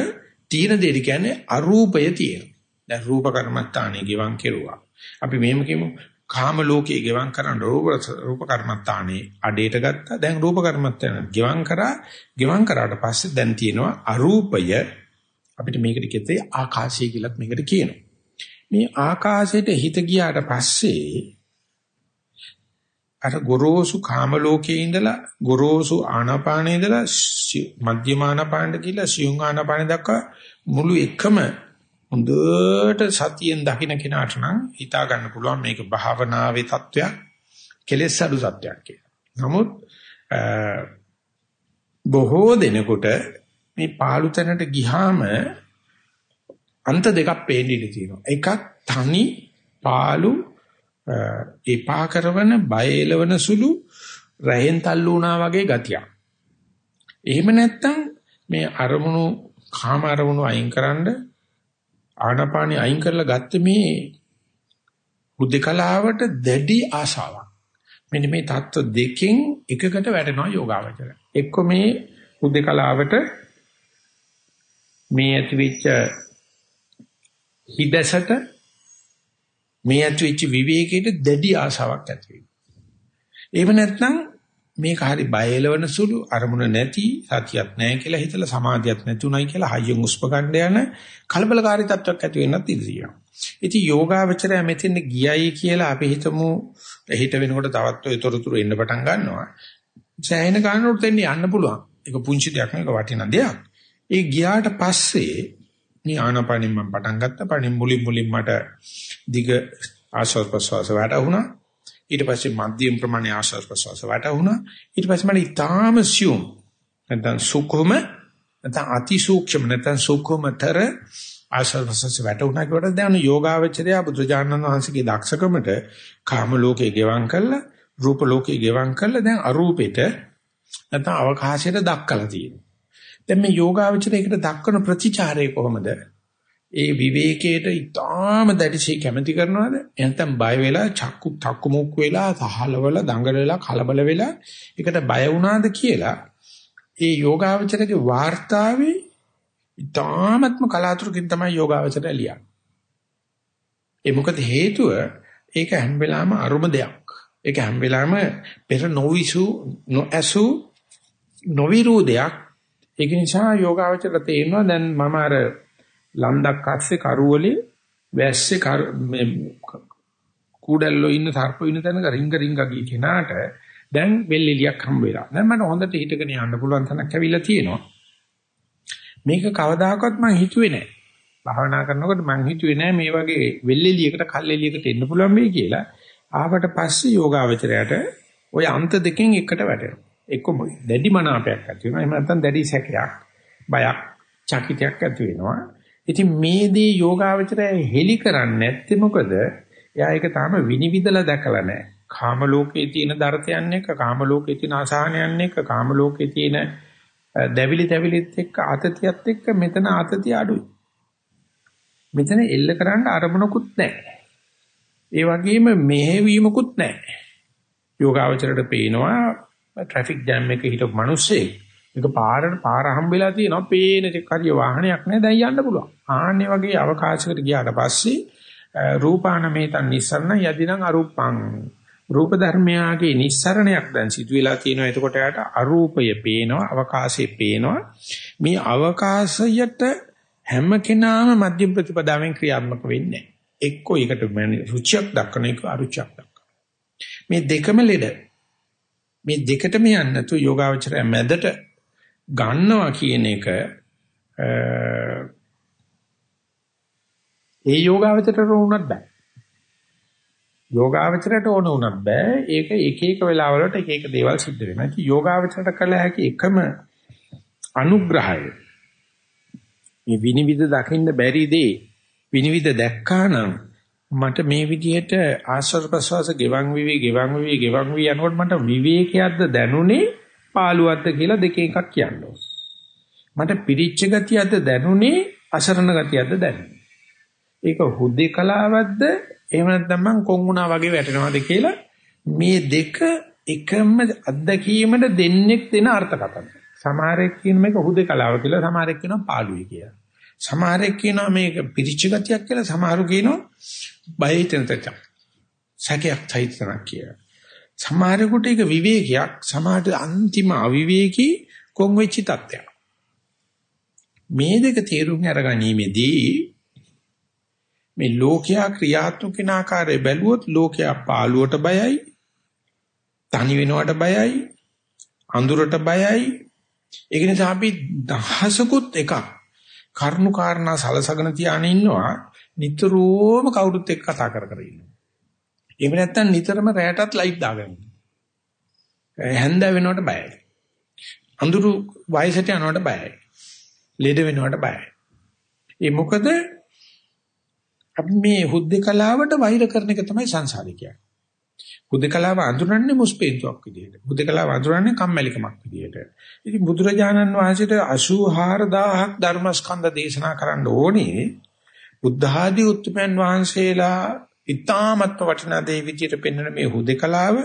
තීන දෙවි කියන්නේ අරූපය තියෙනවා. දැන් රූප කර්මස්ථානෙ ගෙවන් කෙරුවා. අපි මෙහෙම කියමු කාම ලෝකයේ ගෙවම් කරන රූප රූප කර්මත්තානේ අඩේට ගත්තා. දැන් රූප කර්මත්තාන ගෙවම් කරා. ගෙවම් කරාට පස්සේ දැන් තියෙනවා අරූපය අපිට මේකට කියතේ ආකාශය කියලත් මේකට කියනවා. මේ ආකාශයට හිත ගියාට පස්සේ අර ගොරෝසු කාම ලෝකයේ ඉඳලා ගොරෝසු ආනාපානේ ඉඳලා මධ්‍යම ආනාපානට කියලා සියුම් ආනාපාන දක්වා මුළු එකම හොඳට සතියෙන් දකින්න කෙනාට නම් හිතා ගන්න පුළුවන් මේක භාවනාවේ தත්වයක් කෙලෙස් අඩු සත්‍යයක් කියලා. නමුත් බොහෝ දෙනෙකුට මේ පාළු තැනට ගිහාම අන්ත දෙකක් පේන්න ඉඩ තියෙනවා. එකක් තනි පාළු එපා කරන බය එලවන සුළු රහෙන් තල්ලු වුණා වගේ ගතියක්. එහෙම නැත්නම් මේ අරමුණු කාම අරමුණු අයින් කරන්න ආනාපානිය අයින් කරලා ගත්තේ මේ හුදකලාවට දැඩි ආශාවක්. මෙන්න මේ தত্ত্ব දෙකෙන් එකකට වැටෙනවා යෝගාවචරය. එක්ක මේ හුදකලාවට මේ ඇතිවෙච්ච හිදසට මේ ඇතිවෙච්ච විවේකයට දැඩි ආශාවක් ඇති වෙනවා. එහෙම නැත්නම් මේක හරි බය එලවන සුළු අරමුණ නැති සතියක් නැහැ කියලා හිතලා සමාධියක් නැතුණයි කියලා හයියෙන් උස්ප ගන්න යන කලබලකාරී තත්ත්වයක් ඇති වෙන්නත් ඉඩ තියෙනවා. ඉතින් යෝගාවචරය මෙතෙන් ගියයි කියලා අපි හිතමු හිත වෙනකොට තවත් ඔය තොරතුරු එන්න පටන් ගන්නවා. සෑහෙන ගන්නකොට දෙන්න යන්න පුළුවන්. ඒක පුංචි දෙයක් නෙවෙයි වටිනා දෙයක්. ඒ ගියාට පස්සේ මේ ආනපනින් මම පටන් ගත්තා. පණින් මුලින් මුලින් මට දිග ආශ්වාස ප්‍රශ්වාස වැටුණා. ඊට පස්සේ මධ්‍යම ප්‍රමාණයේ ආශ්වාස ප්‍රශ්වාස වැටුණා. ඊට පස්සේ මට ඊටාම සියුම් නැත්නම් සුඛම නැත්නම් අති සූක්ෂම නැත්නම් සුඛමතර ආශ්වාස ප්‍රශ්වාස වැටුණා කියවට දැන් යෝගාවචරය බුදුජානන වහන්සේගේ දක්ෂකමට කාම ලෝකේ ගෙවම් කළා රූප ලෝකේ ගෙවම් කළා දැන් අරූපෙට නැත්නම් අවකාශයට දක්කලා තියෙනවා. දැන් මේ යෝගාවචරයකට දක්වන ප්‍රතිචාරය කොහොමද? ඒ විවේකයට ඊටාම දැඩිශී කැමති කරනවද? එහෙනම් බය වෙලා චක්කු තක්කු මුක් වෙලා සහලවල දඟල වෙලා කලබල වෙලා ඒකට බය වුණාද කියලා ඒ යෝගාවචරයේ වාර්තාවේ ඊටාමත්ම කලාතුරකින් තමයි යෝගාවචරය ලියන්නේ. ඒ මොකද හේතුව ඒක හැම වෙලාවෙම අරුම දෙයක්. ඒක හැම වෙලාවෙම පෙර නොවිසු නොඇසු නොවිරු දෙයක්. ඒක නිසා යෝගාවචර තේරෙනවා දැන් මම අර ලන්දක් අස්සේ කරුවලේ වැස්සේ මේ කුඩල්ලෝ ඉන්න සර්පෝ ඉන්න තැනක රිංග රිංග ගිය කෙනාට දැන් වෙල්ෙලියක් හම්බ වෙලා. දැන් මට හොඳට හිටගෙන යන්න පුළුවන් තැනක් ඇවිල්ලා තියෙනවා. මේක කවදාකවත් මම හිතුවේ නෑ. භාවනා කරනකොට මම හිතුවේ නෑ මේ වගේ වෙල්ෙලියකට කල්ෙලියකට එන්න පුළුවන් මේ කියලා. ආවට පස්සේ යෝගාවචරයට ওই අන්ත දෙකෙන් එකට වැටෙනවා. එක්ක දැඩි මනාපයක් ඇති වෙනවා. එහෙම නැත්නම් දැඩි සැකයක්, බයක්, චකිතයක් ඇති වෙනවා. ඉතින් මේ දේ යෝගාවචරය හෙලි කරන්නේ නැත්තේ මොකද? එයා ඒක තාම විනිවිදලා දැකලා නැහැ. කාම ලෝකයේ තියෙන දර්ථයන් එක, කාම ලෝකයේ තියෙන අසහනයන් එක, කාම ලෝකයේ තියෙන දැවිලි දැවිලිත් එක්ක ආතතියත් එක්ක මෙතන ආතතිය අඩුයි. මෙතන එල්ල කරන්න අරමුණකුත් නැහැ. ඒ වගේම මෙහෙවීමකුත් නැහැ. යෝගාවචරයට පේනවා ට්‍රැෆික් ජෑම් එකේ හිටපු මිනිස්සෙක් මේක පාරට පාර හම්බෙලා තියෙනවා පේන ටික හරිය වාහනයක් නෑ දැන් යන්න පුළුවන්. ආන්නේ වගේ අවකාශයකට ගියාට පස්සේ රූපානමේතන් නිස්සරණ යදිනම් අරූපං රූප ධර්මයාගේ නිස්සරණයක් දැන් සිදුවලා තියෙනවා. එතකොට යාට අරූපය පේනවා, අවකාශය පේනවා. මේ අවකාශයට හැම කෙනාම මධ්‍යම ප්‍රතිපදාවෙන් ක්‍රියාත්මක වෙන්නේ නැහැ. එක්කෝ ඒකට රුචියක් දක්වන එක අරුචියක් දක්වන. මේ දෙකම ලෙඩ. මේ දෙකටම යන්නේ නැතු යෝගාවචරය මැදට ගන්නවා කියන එක ඒ යෝගාවචරයට උනත් බෑ. යෝගාවචරයට ඕන උනත් බෑ. ඒක එක එක වෙලාවලට එක එක දේවල් සිද්ධ වෙනවා. ඉතින් යෝගාවචරයට කළ හැකි එකම අනුග්‍රහය මේ විනිවිද දකින්න බැරි දේ විනිවිද දැක්කා නම් මට මේ විදිහට ආශ්‍රව ප්‍රසවාස ගෙවන් විවි ගෙවන් විවි ගෙවන් විවි යනකොට මට විවේකයක්ද දැනුනේ පාළුවක්ද කියලා දෙක එකක් කියන්න මට පිරිච්ච ගතියක්ද දැනුනේ අසරණ ගතියක්ද දැනුනේ. ඒක හුදේකලාවක්ද එහෙම නැත්නම් මං කොන්ුණා වගේ වැටෙනවද කියලා මේ දෙක එකම අත්දැකීමට දෙන්නෙක් දෙන අර්ථකථන. සමහරෙක් කියන මේක හුදේකලාව කියලා සමහරෙක් කියනවා පාළුවේ කියලා. සමහරෙක් කියනවා මේක පිරිච්ච ගතියක් කියලා සමහරු කියනවා බය හිතෙන තත්ත්වයක්. සැකයක් තයිතනක් කියලා. සමහරෙකුට ඒක විවේකයක් සමහරට අන්තිම අවිවේකී කොන් වෙච්ච තත්ත්වයක්. මේ දෙක තේරුම් අරගැනීමේදී මේ ලෝකයා ක්‍රියාත්මක වෙන ආකාරය බැලුවොත් ලෝකයා පාළුවට බයයි තනි වෙනවට බයයි අඳුරට බයයි. ඒක නිසා අපි දහසකුත් එකක් කරුණු කාරණා සලසගෙන තියාගෙන ඉන්නවා. නිතරම කවුරුත් එක්ක කතා කර කර ඉන්නවා. එහෙම නැත්නම් නිතරම රැයටත් ලයිට් දාගන්න. හැන්ද වෙනවට බයයි. අඳුරු වයසට යනවට බයයි. ලෙඩ වෙනවට බයයි. ඒ මොකද අපි මේ හුද්දකලාවට වෛර කරන එක තමයි සංසාරේ කියන්නේ. හුද්දකලාව අඳුරන්නේ මුස්පේන්තුවක් විදියට. හුද්දකලාව අඳුරන්නේ කම්මැලිකමක් විදියට. ඉතින් බුදුරජාණන් වහන්සේට 84000ක් ධර්මස්කන්ධ දේශනා කරන්න ඕනේ. බුද්ධ ආදී උත්තරයන් වහන්සේලා ඉතාමත්ම වටිනා දේ විදියට පෙන්වන මේ හුදේකලාව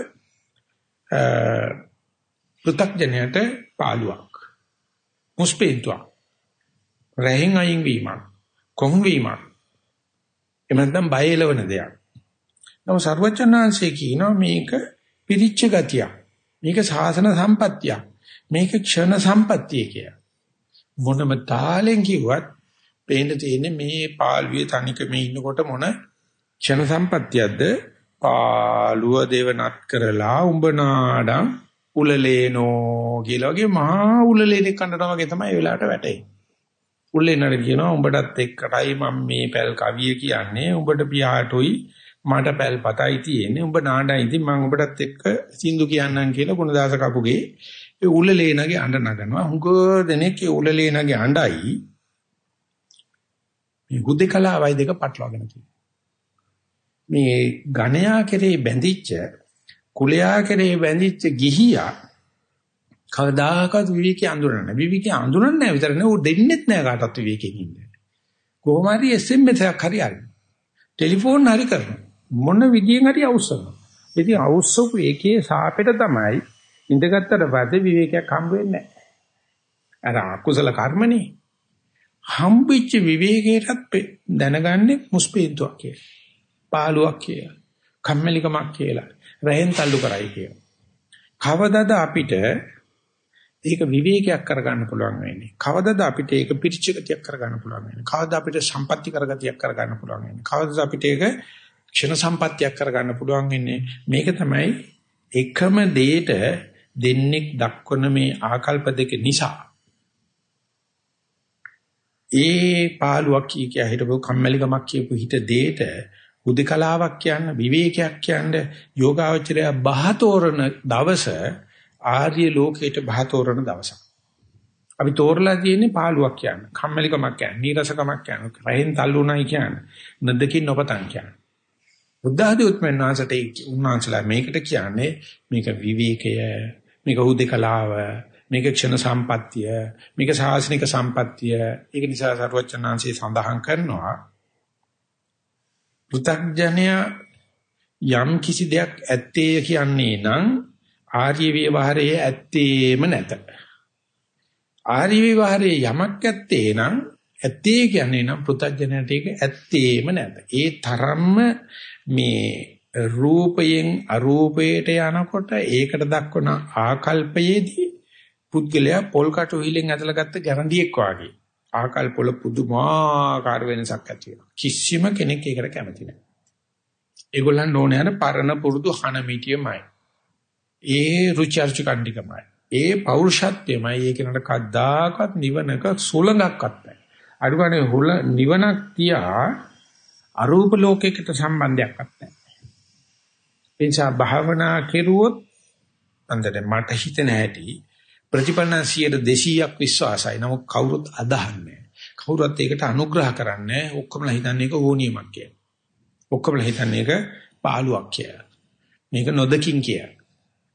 පෘ탁ජනයට පාළුවක් මුස්පේන්තුවක් රැහින් අයින් වීමක් කොහොම වීමක් එමෙන්නම් බයලවන දෙයක් නම සර්වචනාංශයේ කියනවා මේක පිරිච්ච ගතියක් මේක ශාසන සම්පත්තියක්. මේක ක්ෂණ සම්පත්තිය කිය. මොනම තාලෙන් කිව්වත් පේන්න තියෙන්නේ මේ පාළුවේ තනික මේ ඉන්නකොට මොන ක්ෂණ සම්පත්තියක්ද? පාළුව දේවනත් කරලා උඹ නාඩම් උලලේනෝ කියලා වගේ මහා උලලේනෙක් කනනවා වගේ තමයි ඒ වෙලාවට වැටෙන්නේ. උලලේනට කියනවා උඹටත් එක්කටයි මම මේ පැල් කවිය කියන්නේ. උඹට පියාටොයි මට පැල් පතයි තියෙන්නේ. උඹ නාඩයි ඉතින් මම උඹටත් එක්ක සින්දු කියන්නම් කියලා ගුණදාස කපුගේ ඒ උලලේනගේ අඬ නගනවා. හුඟ දෙනෙක් ඒ උලලේනගේ අඬයි. මේ හුදේකලාවයි දෙක පටලවාගෙන තියෙනවා මේ ඝණයා කෙරේ බැඳිච්ච කුලයා කෙරේ බැඳිච්ච ගිහියා කවදාකවත් විවිකේ අඳුරන්නේ නැහැ. විවිකේ අඳුරන්නේ නැහැ විතර නේ. ඌ දෙන්නෙත් නැහැ කාටවත් විවිකෙන් ඉන්නේ. කොහොම හරි SMS එකක් හරි අරින්න. ටෙලිෆෝන් හරි කරනවා. මොන විදියෙන් හරි අවශ්‍යනවා. ඉතින් අවශ්‍යපු එකේ සාපෙට තමයි ඉඳගත්තට පස්සේ විවේකයක් හම්බ වෙන්නේ නැහැ. අර අකුසල කර්මනේ. හම්බෙච්ච විවේකයටත් දැනගන්නේ මුස්පීන්තුවක් කියලා. පාළුවක් කියලා. කම්මැලිකමක් කියලා. රහෙන් තල්ලු කරයි කියලා. කවදද අපිට ඒක විවේකයක් කරගන්න පුළුවන් වෙන්නේ. කවදද අපිට ඒක පිරිචිගතියක් කරගන්න පුළුවන් වෙන්නේ. කවදද අපිට සම්පත්‍ති කරගතියක් කරගන්න පුළුවන් වෙන්නේ. කවදද අපිට ඒක ක්ෂණ සම්පත්‍තියක් කරගන්න පුළුවන් වෙන්නේ. මේක තමයි එකම දෙයට දෙන්නෙක් දක්වන මේ ආකල්ප දෙක නිසා. ඒ පාළුවක් කිය කිය හිටපු කම්මැලිකමක් කියපු හිත දෙයට උදිකලාවක් කියන්න විවේකයක් කියන්න යෝගාවචරය බහතෝරන දවස ආර්ය ලෝකයට බහතෝරන දවසක්. අපි තෝරලා තියෙන්නේ පාළුවක් කියන්න. කම්මැලිකමක් කියන්න. නීරසකමක් කියන්න. රහෙන් තල්ලුණයි කියන්න. නද්දකින් නොපතන් කියන්න. බුද්ධ ආදී උත්මනාසට උන්වහන්සේලා මේකට කියන්නේ මේක විවේකය, මේක උදිකලාව, මේක ක්ෂණ සම්පත්තිය, මේක සාසනික සම්පත්තිය. ඒක නිසා සරුවචනාංශේ සඳහන් කරනවා පෘථග්ජනය යම් කිසි දෙයක් ඇත්තේ කියන්නේ නම් ආර්ය විවහාරයේ ඇත්තේම නැත. ආර්ය විවහාරයේ යමක් ඇත්තේ නම් ඇත්තේ කියන්නේ නම් පෘථග්ජනයට ඒක ඇත්තේම නැත. ඒ තරම්ම මේ රූපයෙන් අරූපයට යනකොට ඒකට දක්වන ආකල්පයේදී පුද්ගලයා පොල් කටු හිලෙන් ඇදලා ගත්ත ගැරන්ඩියෙක් වාගේ ආකල්ප වල පුදුමාකාර වෙනසක් ඇති වෙනවා. කිසිම කෙනෙක් ඒකට කැමති නැහැ. ඒගොල්ලන් ඕනේ යන පරණ පුරුදු හන මිටියමයි. ඒ රුචි අරුචි කණ්ඩිකමයි. ඒ පෞරුෂත්වයමයි ඒ කෙනාට කද්දාකවත් නිවනක සුළඟක්වත් නැහැ. අඩුගානේ හොල නිවනක් තියා අරූප ලෝකයකට සම්බන්ධයක්වත් නැහැ. එනිසා භාවනා කෙරුවොත් අන්දර මට හිතෙන හැටි ප්‍රතිපන්න 200ක් විශ්වාසයි. නමුත් කවුරුත් අදහන්නේ කවුරුත් ඒකට අනුග්‍රහ කරන්නේ ඔක්කොමලා හිතන්නේ ඒක ඕනියමක් කියලා. ඔක්කොමලා හිතන්නේ ඒක පාළුවක් කියලා. මේක නොදකින් කියලා.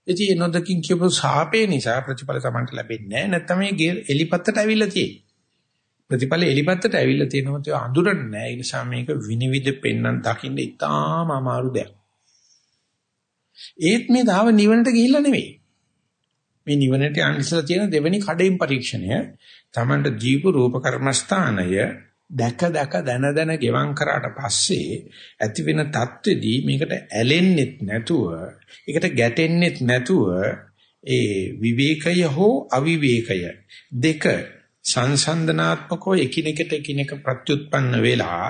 ඉතින් නොදකින් කියපු සාපේ නිසා ප්‍රතිඵල Tamanට ලැබෙන්නේ නැහැ. නැත්නම් මේ එලිපත්තට ඇවිල්ලා තියෙන්නේ. ප්‍රතිඵල එලිපත්තට ඇවිල්ලා තියෙනකොට අඳුරන්නේ නැහැ. ඒ නිසා මේක විනිවිද පෙන්වන්න දකින්න ඉතාම අමාරු දෙයක්. ඒත් මේ දාව නිවනට ගිහිල්ලා නෙවෙයි. මේ නිවනට යන්න ඉස්සලා තියෙන දෙවෙනි කඩේම් පරීක්ෂණය. තමන්ට ජීව රූප කර්මස්ථානය දැක දැක දන දන ගෙවම් කරාට පස්සේ ඇති වෙන தත්ත්වෙදී මේකට ඇලෙන්නෙත් නැතුව ඒකට ගැටෙන්නෙත් නැතුව ඒ විවේකය හෝ අවිවේකය දෙක සංසන්දනාත්මකව එකිනෙකට එකිනෙක ප්‍රත්‍යুৎපන්න වෙලා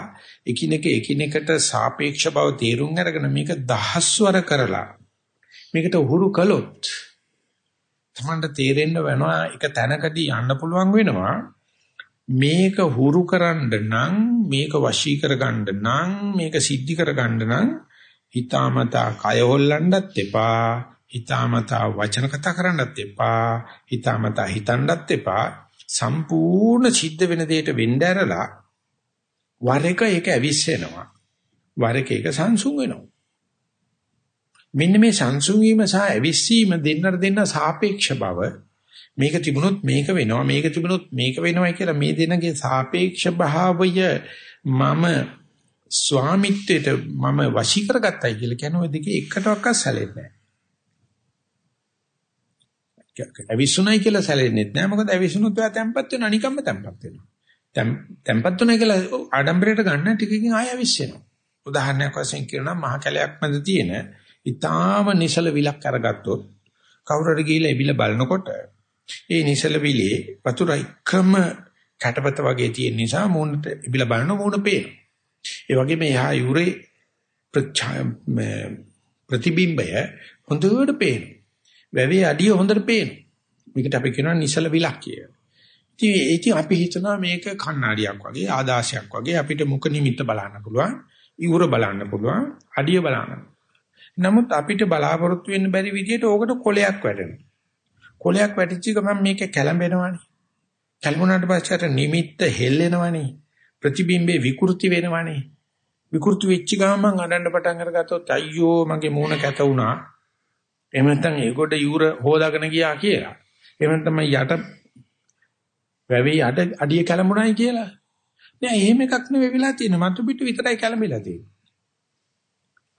එකිනෙක එකිනෙකට සාපේක්ෂ බව තේරුම් අරගෙන මේක දහස්වර කරලා මේකට උහුරු කළොත් තමන්ට තේරෙන්න වෙනවා එක තැනකදී යන්න පුළුවන් වෙනවා. මේක හුරු කරන්න නම් මේක වශී කරගන්න නම් මේක සිද්ධි කරගන්න නම් හිතාමතා කය හොල්ලන්නත් එපා. හිතාමතා වචන කතා කරන්නත් එපා. හිතාමතා හිතන්නත් එපා. සම්පූර්ණ සිද්ධ වෙන දෙයට වෙන්න ඇරලා වර එක ඒක ඇවිස්සෙනවා. වර එක ඒක සංසුන් වෙනවා. මෙන්න මේ සංසුන් වීම සහ ඇවිස්සීම දෙන්නට දෙන්න සාපේක්ෂ බව මේක තිබුණොත් මේක වෙනවා මේක තිබුණොත් මේක වෙනවා කියලා මේ දෙනගේ සාපේක්ෂ භාවය මම ස්වාමිත්වයට මම වශී කරගත්තයි කියලා කියන ඔය දෙකේ එකටවත් සැලෙන්නේ නැහැ. ඇවිස්සුණයි කියලා සැලෙන්නේ නැහැ. මොකද ඇවිස්සුණොත් ඔයා තැම්පත් වෙනවා නිකම්ම තැම්පත් වෙනවා. තැම්පත් වෙනවා කියලා ආඩම්බරයට ගන්න ටිකකින් ආය ඇවිස්සෙනවා. උදාහරණයක් වශයෙන් කියනවා මහ කැලයක් මැද තියෙන ඊටාම නිසල විලක් අරගත්තොත් කවුරු හරි ගිහිල්ලා එබිල බලනකොට ඒ නිසල විලේ වතුර එකම කැටපත වගේ තියෙන නිසා මූණට එබිල බලන මූණ පේනවා. ඒ වගේ මේ යහා යුරේ ප්‍රතිබිම්බය හොඳට පේනවා. වැවේ අඩිය හොඳට පේනවා. මේකට අපි කියනවා නිසල විලක් කියලා. ඉතින් ඉතින් අපි හිතනවා මේක කණ්ණාඩියක් වගේ ආදාසයක් වගේ අපිට මුඛ නිමිත්ත බලන්න පුළුවන්, ඉවුර බලන්න පුළුවන්, අඩිය බලන්න. නමුත් අපිට බලාපොරොත්තු වෙන්න බැරි විදිහට ඕකට කොලයක් වැටෙනවා. කොලයක් වැටිච්ච ගමන් මේක කැළඹෙනවනේ. කැළඹුණාට පස්සේ අර නිමිත්ත හෙල්ලෙනවනේ. ප්‍රතිබිම්බේ විකෘති වෙනවනේ. විකෘති වෙච්ච ගමන් මං අඬන්න පටන් අරගත්තොත් අයියෝ මගේ මූණ කැත වුණා. එහෙම නැත්නම් ඒකට යූර හොදාගෙන ගියා කියලා. එහෙම නැත්නම් යට වැවේ යට අඩිය කැළඹුණායි කියලා. නෑ එහෙම එකක් නෙවෙයි වෙලා තියෙන්නේ. මතු පිට විතරයි කැළඹිලා තියෙන්නේ.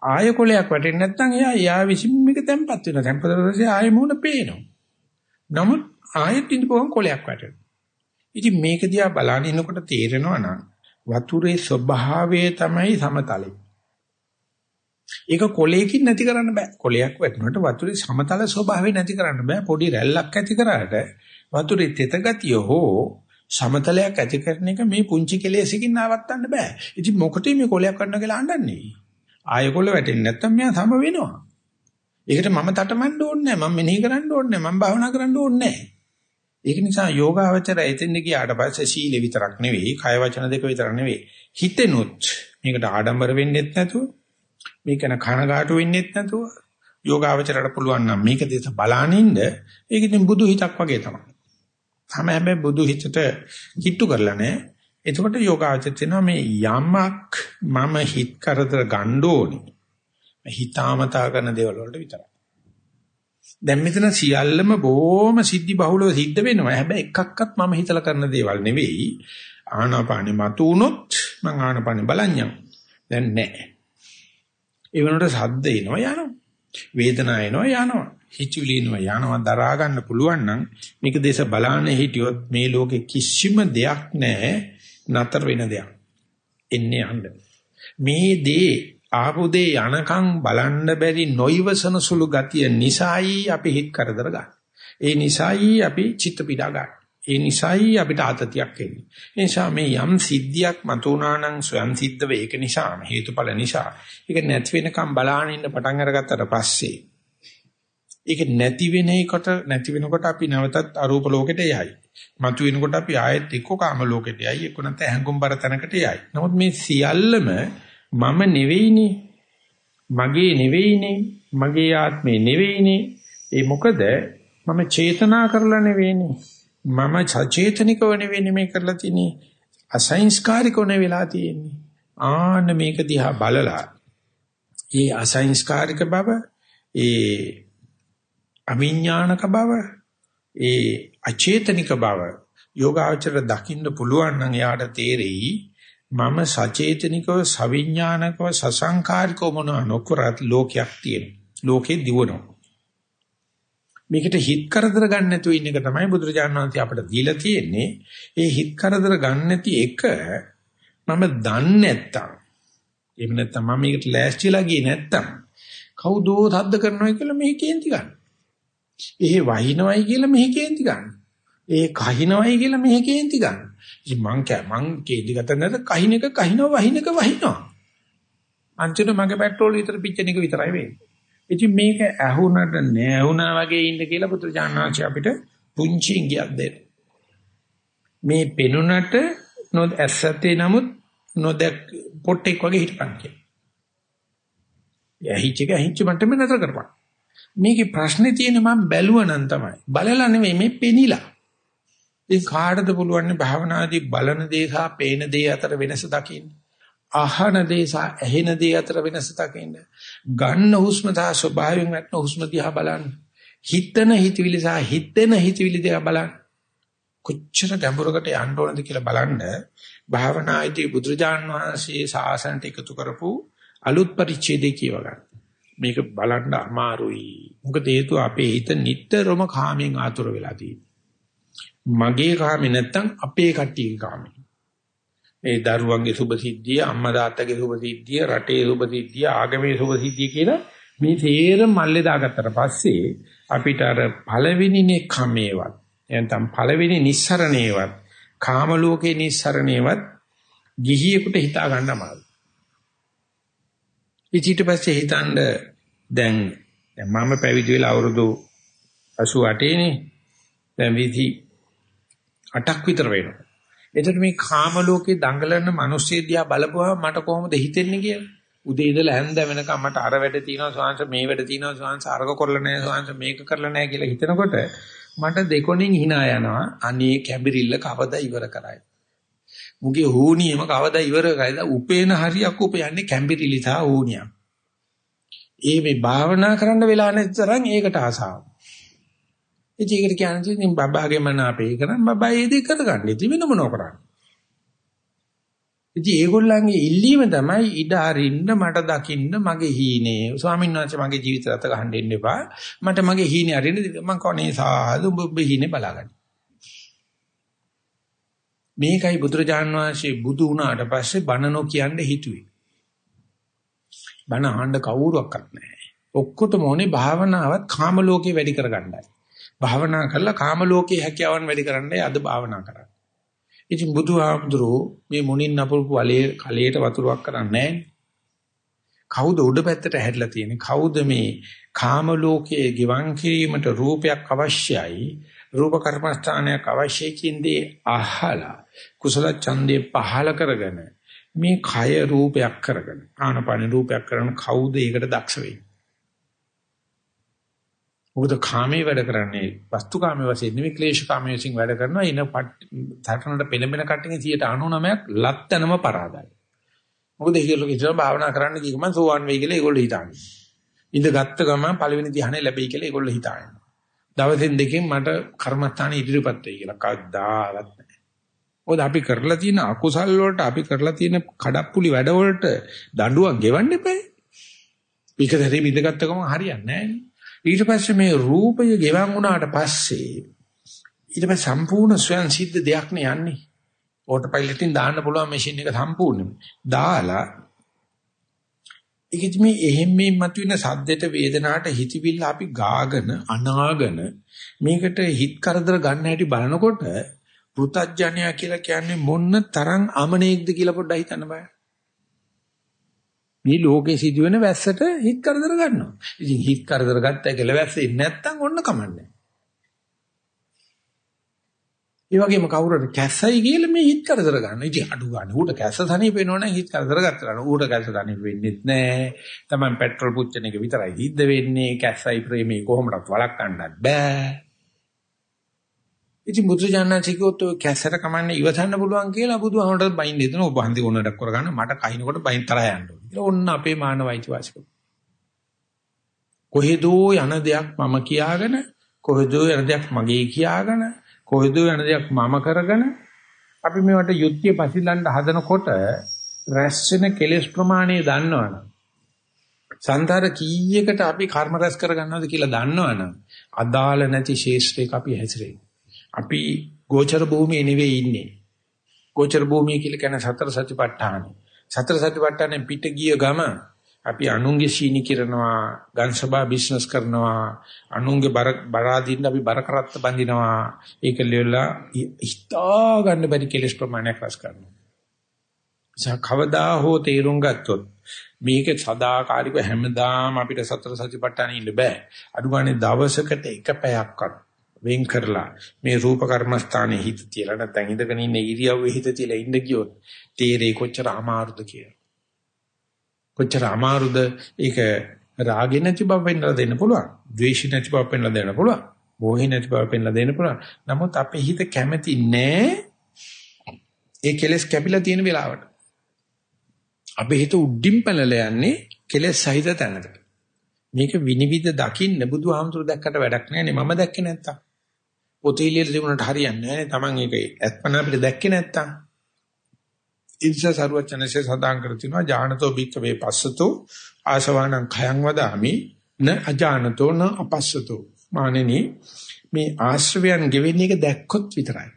ආය කොලයක් වැටෙන්නේ නැත්නම් එයා එයා විසින් මේක තැම්පත් වෙනවා. තැම්පත් වෙනකොට ආයෙ මූණ පේනවා. නමුත් ආයෙත් ඉඳපුවම කොලයක් වැටෙනවා. ඉතින් මේක දිහා බලන ඉන්නකොට තේරෙනවා නම් වතුරේ ස්වභාවය තමයි සමතලයි. ඒක කොලයකින් නැති කරන්න බෑ. කොලයක් වැටුණාට වතුරේ සමතල ස්වභාවය නැති කරන්න බෑ. පොඩි රැල්ලක් ඇති කරාට වතුරේ තෙත ගතිය හෝ සමතලයක් ඇති කරන එක මේ පුංචි කෙලෙසකින් නවත්තන්න බෑ. ඉතින් මොකටද මේ කොලයක් කරන්න කියලා අඬන්නේ? ආයෙ කොල වැටෙන්නේ නැත්තම් මෙයා සම වෙනවා. ඒකට මම තටමඬ ඕනේ නැහැ. මම මෙනෙහි කරන්න ඕනේ නැහැ. මම භාවනා කරන්න ඕනේ නැහැ. ඒක නිසා යෝගාවචර එතෙන්ද ගියාට පස්සේ සීල විතරක් නෙවෙයි, කය වචන දෙක විතරක් නෙවෙයි. හිතෙනුත් මේකට ආඩම්බර වෙන්නෙත් නැතුව, මේක න කනගාටු වෙන්නෙත් නැතුව යෝගාවචරයට පුළුවන් නම් මේක දෙස බලානින්න ඒක ඉතින් බුදු හිතක් වගේ තමයි. තම හැබැයි බුදු හිතට කිට්ටු කරලා නැහැ. එතකොට යෝගාවචර තියෙනවා මේ යමක් මම හිත කරදර ගන්න ඕනේ. හිතාමතා කරන දේවල් වලට විතරයි. දැන් මෙතන සියල්ලම බොහොම සිද්ධි බහුලව සිද්ධ වෙනවා. හැබැයි එකක්වත් මම හිතලා කරන දේවල් නෙවෙයි. ආනාපානෙ මතු වුණොත් මං ආනාපානෙ බලන්නම්. දැන් නැහැ. ඒ වෙනකොට සද්ද එනවා යනවා. වේදනාව එනවා යනවා. හිතුවිලි එනවා යනවා දරා ගන්න පුළුවන් නම් මේක දේශ බලාන හිටියොත් මේ ලෝකේ කිසිම දෙයක් නැහැ නතර වෙන දෙයක්. එන්නේ යන්න. මේ දේ ආපු දේ යනකම් බලන්න බැරි නොයවසන සුළු ගතිය නිසායි අපි හිත කරදර ගන්න. ඒ නිසායි අපි චිත්ත පීඩා ගන්න. ඒ නිසායි අපිට ආතතියක් එන්නේ. ඒ නිසා මේ යම් සිද්ධියක් මතුණා නම් ස්වයන් සිද්ධ වේ ඒක නිසා හේතුඵල නිසා. ඒක නැති වෙනකම් බලාගෙන ඉන්න පටන් අරගත්තට පස්සේ ඒක නැති වෙන එකට නැති වෙනකොට අපි නැවතත් අරූප ලෝකෙට යයි. මතු වෙනකොට අපි ආයෙත් එක්ක කාම ලෝකෙට යයි. එක්ක නැත්නම් ඇඟුම්බර තැනකට යයි. නමුත් මේ සියල්ලම මම නෙවෙයිනේ. මගේ නෙවෙයිනේ. මගේ ආත්මේ නෙවෙයිනේ. ඒ මොකද මම චේතනා කරලා නෙවෙයිනේ. මම සචේතනිකව නෙවෙයිනේ මේ කරලා තියෙන්නේ. අසංස්කාරිකව නෙවෙලා තියෙන්නේ. ආන්න මේක දිහා බලලා ඒ අසංස්කාරික බව ඒ අවිඥානික බව ඒ අචේතනික බව යෝගාචර දකින්න පුළුවන් නම් එයාට තේරෙයි මම සචේතනිකව සවිඥානිකව සසංකාරිකව මොනවා නොකරත් ලෝකයක් තියෙන ලෝකේ දිවනවා. මේකට හිත කරදර ගන්න නැතුව ඉන්න එක තමයි බුදුරජාණන් වහන්සේ අපිට දීලා තියෙන්නේ. ඒ හිත කරදර ගන්න නැති එක මම දන්නේ නැත්තම් එහෙම නැත්තම් මම මේකට ලෑස්තිලා ගියේ නැත්තම් කවුදෝ සද්ද කරනවා කියලා මේ කේන්ති ගන්න. ඒ වහිනවයි කියලා මෙහි කේන්ති ගන්න. ඒ කහිනවයි කියලා මෙහි කේන්ති ගන්න. ඉතින් මං කෑ මං කේන්ති ගත නැත කහින එක කහිනව වහින එක වහිනවා. අන්තිමට මගේ පෙට්‍රෝල් විතර පිච්චෙන එක විතරයි වෙන්නේ. ඉතින් මේක ඇහුනට නැහුණා වගේ ඉන්න කියලා පුත්‍රජානනාචි අපිට පුංචි ඉඟියක් දෙන්න. මේ පෙනුනට නොද ඇසතේ නමුත් නොදැක් පොට්ටෙක් වගේ හිටපන් කියලා. ඇහිච්ච එක ඇහිච්ච මට්ටමේ නතර කරපන්. මේකේ ප්‍රශ්නේ තියෙන්නේ මම බැලුවා නම් තමයි. බලලා නෙවෙයි මේ පෙනිලා. ඉතින් කාටද පුළුවන් භාවනාදී බලන දේ සහ පේන දේ අතර වෙනස දකින්න? අහන දේ සහ ඇහෙන දේ අතර වෙනස දකින්න? ගන්න හුස්ම සහ ස්වභාවයෙන් වැටෙන හුස්ම දිහා බලන්න. හිතන හිතවිලි සහ හිතෙන හිතවිලි දිහා බලන්න. කොච්චර ගැඹුරකට යන්න ඕනද කියලා බලන්න භාවනායේදී බුදුරජාන් වහන්සේ සාසනට එකතු කරපු අලුත් පරිච්ඡේදය කියව ගන්න. මේක බලන්න අමාරුයි. මොකද හේතුව අපේ හිත නිට්ටරම කාමෙන් ආතුර වෙලා මගේ කාමේ නැත්තම් අපේ කට්ටියගේ කාමේ. ඒ දරුවන්ගේ සුභ සිද්ධිය, අම්මා තාත්තගේ සුභ සිද්ධිය, රටේ සුභ සිද්ධිය, ආගමේ සුභ සිද්ධිය කියලා මේ තේරම මල්ලේ දාගත්තට පස්සේ අපිට අර පළවෙනිනේ කමේවත් එතන පළවෙනි නිස්සරණේවත් කාම ලෝකේ නිස්සරණේවත් ගිහියෙකුට හිතා ගන්න අමාරුයි. ඊට පස්සේ හිතන්න දැන් මම පැවිදි වෙලා අවුරුදු 88 නේ. දැන් විදි 8ක් විතර වෙනවා. එතකොට මේ කාම ලෝකේ දඟලන මිනිස්සු දිහා බලපුවම මට කොහොමද හිතෙන්නේ කියලා. උදේ ඉඳලා හැන්ද වෙනකම් මට අර වැඩ තියෙනවා ස්වාංශ මේ වැඩ තියෙනවා ස්වාංශ අරක කරලා නැහැ ස්වාංශ මේක කරලා නැහැ කියලා හිතනකොට මට දෙකොණින් hina යනවා අනේ කැබිරිල්ල කවදා ඉවර කරයි මුගේ හෝනියම කවදා ඉවර කරයිද උපේන හරියක් උපයන්නේ කැම්බිරිලි සහ හෝනියක් ඒ මේ භාවනා කරන්න වෙලා නැති තරම් ඒකට ආසාව ඉතින් ඒකට කියන්නේ ඉතින් බබාගේ මන අපේ කරන් බබා ඒ දේ කරගන්න ඉතින් වෙන මොනව කරන්නේ ඉතින් ඒගොල්ලන්ගේ ඉල්ලීම තමයි ඉඩ අරින්න මට දකින්න මගේ හීනේ. ස්වාමීන් වහන්සේ මගේ ජීවිත රට ගහන්න දෙන්න එපා. මට මගේ හීනේ අරින්න මම කෝනේ සාදු ඔබ හීනේ බලාගන්න. මේකයි බුදුරජාණන් වහන්සේ බුදු වුණාට පස්සේ බණ නොකියන්න හිතුවේ. බණ අහන්න කවුරුවක්වත් නැහැ. ඔක්කොටම ඕනේ භාවනාවත් කාම ලෝකේ වැඩි කරගන්නයි. භාවනා කරලා කාම ලෝකේ හැකියාවන් වැඩි කරන්නයි අද භාවනා කරන්නේ. ඉතින් බුදුහාමුදුරෝ මේ මුණින් නපුරුපු වලේ කලයට වතුරක් කරන්නේ කවුද උඩ පැත්තට හැරිලා තියෙන්නේ? කවුද මේ කාම ලෝකයේ ගිවන් කිරීමට රූපයක් අවශ්‍යයි? රූප කර්මස්ථානයක් අවශ්‍යයි කින්දේ අහලා කුසල ඡන්දේ පහල කරගෙන මේ කය රූපයක් කරගෙන ආනපන රූපයක් කරන කවුද ඒකට දක්ෂ වෙන්නේ? මොකද කාමයේ වැඩ කරන්නේ වස්තු කාමයේ වශයෙන් නෙවෙයි ක්ලේශ කාමයේ වශයෙන් වැඩ කරනවා ඉන තරණට පෙළඹෙන කට්ටියගේ 99%ක් ලත්තනම පරාදයි. මොකද ඒගොල්ලෝ කිව්වා භාවනා කරන්න කිය ගමන් සෝවන් වෙයි කියලා ඒගොල්ලෝ හිතන්නේ. ඉඳ ගත්ත ගමන් පළවෙනි ධ්‍යානෙ ලැබෙයි කියලා ඒගොල්ලෝ හිතන්නේ. දවසෙන් දෙකෙන් මට කර්මස්ථාන ඉදිරිපත් වෙයි කියලා කවදාවත් නැහැ. මොකද අපි කරලා තියෙන අකුසල් වලට අපි කරලා තියෙන කඩප්පුලි වැඩ වලට දඬුවම් ගෙවන්න එපා. මේක දැරි බින්දගත්ත ගමන් හරියන්නේ නැහැ. ඊට පස්සේ මේ රූපය ගෙවන් වුණාට පස්සේ ඊට පස්සේ සම්පූර්ණ ස්වයන් සිද්ධ දෙයක් නේ යන්නේ. ඕටෝ පයිලට්ින් දාන්න පුළුවන් මැෂින් එක සම්පූර්ණයෙන්ම. දාලා ඒකෙදි මේ එහෙම් මේ මතුවෙන සද්දෙට වේදනාවට හිතවිල්ල අපි ගාගෙන අනාගෙන මේකට හිත කරදර ගන්න හැටි බලනකොට පෘතජ්ජනයා කියලා කියන්නේ මොන්න තරම් අමනේක්ද කියලා පොඩ්ඩක් හිතන්න බෑ. මේ ලෝකේ සිදුවෙන වැස්සට හිත කරදර ගන්නවා. ඉතින් හිත කරදර ගත්තා කියලා වැස්ස ඉන්නේ නැත්තම් ඔන්න කමන්නේ. ඒ වගේම කවුරුහරි කැස්සයි කියලා මේ හිත කරදර ගන්න. ඉතින් අඩු ගන්න. ඌට කැස්ස තනිය වෙනවනම් හිත කරදර ගත්තා නෝ. ඌට කැස්ස තනිය වෙන්නේ නැහැ. Taman පෙට්‍රල් පුච්චන එක විතරයි හිද්ද වෙන්නේ. කැස්සයි ප්‍රේමී කොහොමවත් වළක්වන්නත් බෑ. ඉතින් බුදුජානනාංශ කිව්වොත් ඔය කැසට කමන්නේ ඉවසන්න පුළුවන් කියලා බුදුහාමරට බයින් දෙතන ඔබ හන්දි උන්නඩක් කරගන්න මට කහිනකොට බයින් තරහ යන්න ඕනේ. කියලා ඔන්න අපේ මානවයිති වාසිකම. කොහෙදෝ යන දෙයක් මම කියාගෙන කොහෙදෝ යන දෙයක් මගේ කියාගෙන කොහෙදෝ යන දෙයක් මම කරගෙන අපි මේවට යුද්ධය පසිලන්න හදනකොට රැස් වෙන කෙලෙස් ප්‍රමාණය දන්නවනම් සංතර කීයකට අපි කර්ම රැස් කරගන්නවද කියලා දන්නවනම් අදාළ නැති ශේෂ්ත්‍රයක අපි හැසිරෙන්නේ අපි ගෝචර භූමියේ නෙවෙයි ඉන්නේ. ගෝචර භූමිය කියලා කියන්නේ සතර සතිපට්ඨාන. සතර සතිපට්ඨානෙන් පිට ගිය ගම අපි අනුන්ගේ සීනි කිරනවා, ගන්සබා බිස්නස් කරනවා, අනුන්ගේ බර බරාදින්න අපි බර කරත්ත බඳිනවා. ඒක ලෙවලා හිතා ගන්න බැරි කෙලස් ප්‍රමාණයක් රස කරනවා. කවදා හෝ තේරුම් ගත්තොත් මේක සදාකාලික හැමදාම අපිට සතර සතිපට්ඨානෙ ඉන්න බෑ. අඩු ගානේ දවසකට එක පැයක්වත් වෙන් කරලා මේ රූප කර්මස්ථානයේ හිත තියලා නැත්නම් ඉඳගෙන ඉන්න ඉරියව්වේ හිත තියලා ඉන්න ගියොත් තේරෙයි කොච්චර අමාරුද කියලා. කොච්චර අමාරුද ඒක රාගෙ නැති බව පෙන්ලා දෙන්න පුළුවන්. ද්වේෂ නැති බව පෙන්ලා දෙන්න පුළුවන්. මෝහෙ නැති බව පෙන්ලා දෙන්න පුළුවන්. නමුත් අපේ හිත කැමති නෑ ඒ කෙලස් කැපිලා තියෙන වෙලාවට. අපේ හිත උඩින් පැනලා යන්නේ කෙලස් සහිත තැනකට. මේක විනිවිද දකින්න බුදුහාමුදුරු දැක්කට වැඩක් නෑනේ මම දැක්කේ නැත්තම්. පොතේ ඉලියට තිබුණාට හරියන්නේ නැහැ. Taman ඒක ඇත්පන අපිට දැක්කේ නැත්තම්. ඉන්ස සරුවචනසේ සදාන් කර තිනවා ඥානතෝ භික්කවේ පස්සතෝ ආශවානං khයං වදාමි න අජානතෝ න අපස්සතෝ. මානෙනි මේ ආශ්‍රවයන් ගෙවෙන එක දැක්කොත් විතරයි.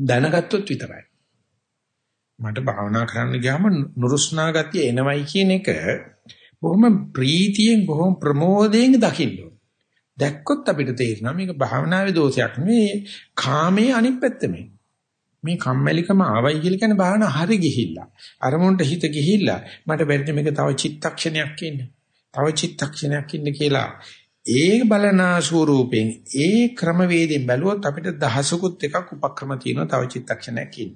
දැනගත්තොත් විතරයි. මට භාවනා කරන්න ගියාම නුරුස්නා ගතිය එනවයි කියන එක බොහොම ප්‍රීතියෙන් බොහොම ප්‍රමෝදයෙන් දකින්න දැක්කොත් අපිට තේරෙනවා මේක භාවනාවේ දෝෂයක් නෙවෙයි කාමයේ අනිත් පැත්ත මේ. මේ කම්මැලිකම ආවයි කියලා කියන්නේ භාවනා හරි ගිහිල්ලා. අරමුණට හිත ගිහිල්ලා මට බැරිද මේක තව චිත්තක්ෂණයක් ඉන්න. තව චිත්තක්ෂණයක් ඉන්න කියලා ඒ බලනා ස්වරූපෙන් ඒ ක්‍රමවේදයෙන් බැලුවොත් අපිට දහසකුත් එකක් උපක්‍රම තියෙනවා තව චිත්තක්ෂණයක් ඉන්න.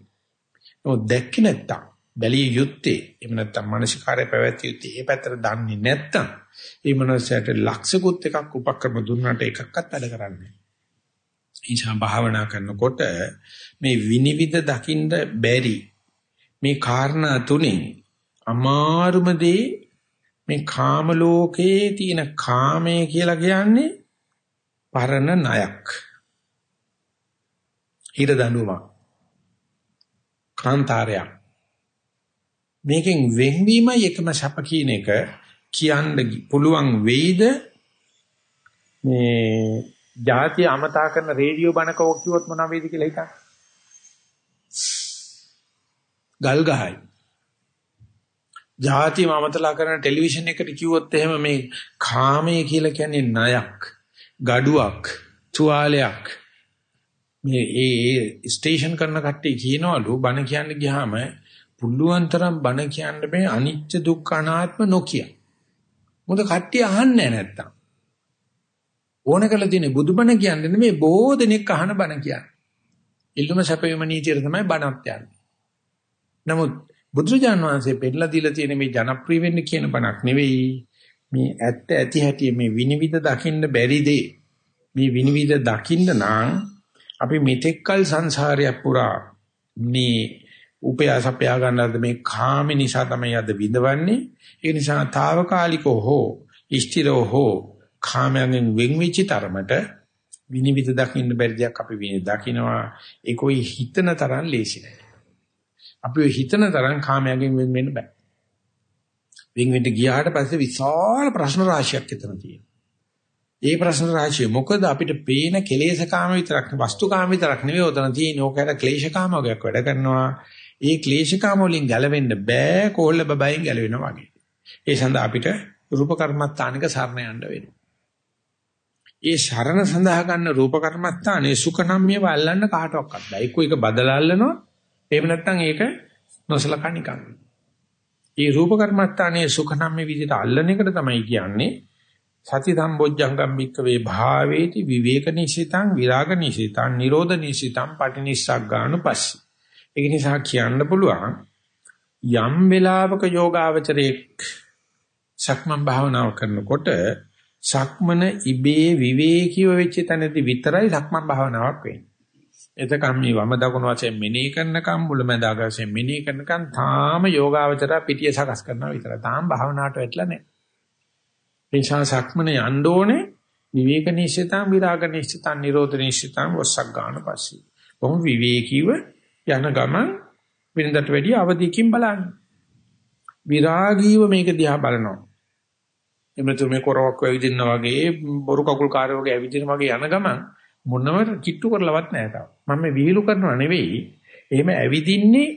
නෝ දැක්ක නැත්තම් බැලිය යුත්තේ එහෙම නැත්තම් මානසිකාරය පැවැත්විය යුත්තේ ඒ පැත්තට දන්නේ නැත්තම් ඒ මනසට ලක්ෂකුත් එකක් උපක්‍රම දුන්නාට එකක්වත් වැඩ කරන්නේ නිසා භාවනා කරනකොට මේ විනිවිද දකින්න බැරි මේ කාරණා තුනේ අමාරුම දේ මේ කාම ලෝකයේ තියෙන කාමය කියලා කියන්නේ පරණ ණයක්. හිර දඬුවමක්. කාන්තාරයක්. මේකෙන් වෙන්වීමයි එකම සැප කියන එක කියන්න පුළුවන් වෙයිද මේ ජාතිය අමතා කරන රේඩියෝ බණක ඕක කිව්වොත් මොනවා වෙයිද කියලා හිතන්න. ගල් ගහයි. ජාතිය අමතලා කරන ටෙලිවිෂන් එකට කිව්වොත් එහෙම මේ කාමයේ කියලා කියන්නේ ණයක්, gaduwak, තුවාලයක්. මේ ඒ ස්ටේෂන් කරන කට්ටිය කියනවලු බණ කියන්න ගියාම පුළුවන් තරම් බණ කියන්න මේ අනිත්‍ය දුක්ඛ අනාත්ම නොකිය. මොකද කට්ටිය අහන්නේ නැත්තම්. ඕන කරලා තියෙන්නේ බුදුබණ කියන්නේ නෙමෙයි බොහෝ දෙනෙක් අහන බණ කියන්නේ. ඉල්ලුම සැපයීම නීතියට තමයි බණත් යන්නේ. නමුත් බුදුරජාණන් වහන්සේ පෙන්නලා දීලා තියෙන මේ ජනප්‍රිය වෙන්න කියන බණක් නෙවෙයි. මේ ඇත්ත ඇති හැටි මේ විනිවිද දකින්න බැරි දේ. මේ විනිවිද දකින්න නම් අපි මෙතෙක්කල් සංසාරයක් පුරා මේ උපයාසපයා ගන්නද මේ කාම නිසා තමයි අද විඳවන්නේ. ඒ නිසා తాවකාලිකව හෝ ඉෂ්ටිරව හෝ කාමයෙන් වෙන් වෙච්ච තරමට විනිවිද දකින්න බැරි දෙයක් අපි විනි දකින්නවා ඒකෝයි හිතන තරම් ලේසි නෑ. අපි ඔය හිතන තරම් කාමයෙන් වෙන් වෙන්න බෑ. වෙන් වෙන්න ගියාට පස්සේ විශාල ප්‍රශ්න රාශියක් එතන තියෙනවා. ඒ ප්‍රශ්න රාශිය මොකද අපිට පේන කෙලෙස කාම විතරක් වස්තු කාම විතරක් නෙවෙයි උතන තියෙන ඕකට ක්ලේශ කාම වගේක් වැඩ කරනවා. ඒ ක්ලේශ කාම වලින් ගැලවෙන්න බෑ කෝල්ල බබයින් ගැලවෙනවා වගේ. ඒ සඳහා අපිට රූප කර්මත්තානික සරණ යන්න වෙනවා. ඒ ಶರණ සඳහා ගන්න රූප කර්මස්ථානේ සුඛනම්මිය වල්ලන්න කාටවත් බෑ. එක්ක ඒක බදලා අල්ලනවා. එහෙම නැත්නම් ඒක නොසලකා නිකන්. ඒ රූප කර්මස්ථානේ සුඛනම්මිය විදිහට අල්ලන එකට තමයි කියන්නේ සති සම්බොජ්ජංගම් බික්කවේ භාවේති විවේක නිසිතං විරාග නිසිතං නිරෝධ නිසිතං පටිනිස්සග්ගානුපස්සී. ඒක නිසා කියන්න පුළුවන් යම් වෙලාවක යෝගාවචරයේ සක්මන් භාවනාව කරනකොට සක්මන ඉබේ විවේකීව වෙච්ච තැනදී විතරයි සක්මන් භාවනාවක් වෙන්නේ. එතකම් මේ වම දකුණු වශයෙන් මෙනෙහි කරනකම් මුලමඳාග වශයෙන් මෙනෙහි කරනකම් තාම යෝගාවචර පිටිය සකස් කරනවා විතරයි. තාම භාවනාවට වැටලා නැහැ. ඒ නිසා සක්මන යන්න ඕනේ විවේක නිශ්චිතං විරාග නිශ්චිතං නිරෝධ නිශ්චිතං වස්සක් ගන්න පස්සේ. කොහොම විවේකීව යන ගමන් වෙනදට වැඩිය අවදිකින් බලන්න. විරාගීව මේක දිහා බලනවා. එමෙතු මේ කොරවක් ඇවිදින්න වගේ බොරු කකුල් කාර්ය වගේ ඇවිදින වගේ යන ගමන් මොනම කිට්ටු කරලවත් නැහැ තාම. මම මේ විහිළු කරනවා නෙවෙයි. එහෙම ඇවිදින්නේ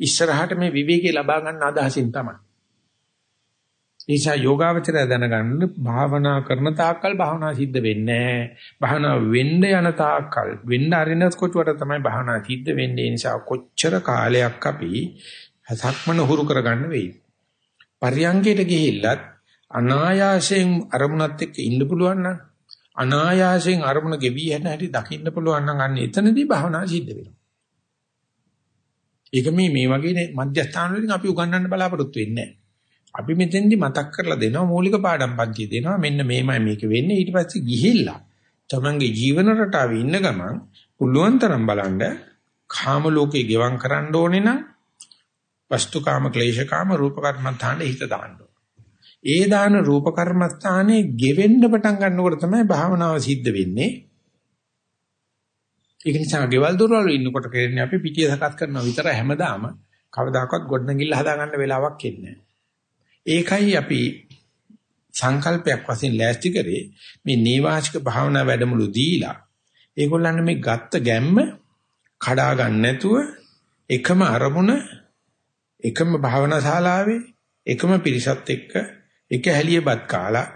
ඉස්සරහට මේ විවේකී ලබා ගන්න අදහසින් තමයි. නිසා යෝගාවචරය දැනගන්න භාවනා කරන තාක්කල් භාවනා සිද්ධ වෙන්නේ නැහැ. භාවනා වෙන්න යන තාක්කල් වෙන්න අරිනස් කොටුවට තමයි භාවනා සිද්ධ වෙන්නේ. නිසා කොච්චර කාලයක් අපි සක්මන හුරු කරගන්න වෙයි. පරියංගයට ගිහිල්ලත් අනායාසයෙන් අරමුණත් එක්ක ඉන්න පුළුවන් නම් අනායාසයෙන් අරමුණ ගෙවි යන හැටි දකින්න පුළුවන් නම් අන්න එතනදී භාවනා සිද්ධ වෙනවා. ඒක මේ මේ වගේ මධ්‍යස්ථාන වලින් අපි උගන්වන්න බලාපොරොත්තු වෙන්නේ නැහැ. අපි මෙතෙන්දි මතක් කරලා දෙනවා මූලික පාඩම් පන්තිය දෙනවා මෙන්න මේමයි මේක වෙන්නේ ඊට පස්සේ ගිහිල්ලා තමන්ගේ ජීවන රටාවේ ඉන්න ගමන් පුළුවන් තරම් බලන්න කාම ලෝකේ ගෙවම් කරන්න ඕනේ නම් වස්තු කාම ක්ලේශ කාම රූප කර්මත්තානේ හිත දාන්න ඒ දාන රූප කර්මස්ථානේ ගෙවෙන්න පටන් ගන්නකොට තමයි භාවනාව සිද්ධ වෙන්නේ. ඒක නිසා ගෙවල් දොරවල් ඉන්නකොට කරන්නේ අපි පිටිය සකස් කරනවා විතර හැමදාම කවදාකවත් ගොඩනගිල්ල හදාගන්න වෙලාවක් එන්නේ ඒකයි අපි සංකල්පයක් වශයෙන් ලෑස්ති කරේ මේ නීවාචික භාවනා වැඩමුළු දීලා ඒගොල්ලන් මේ ගත්ත ගැම්ම කඩා ගන්න නැතුව එකම අරමුණ එකම භාවනා ශාලාවේ එකම පිරිසත් එක්ක එක හැලියපත් කාලා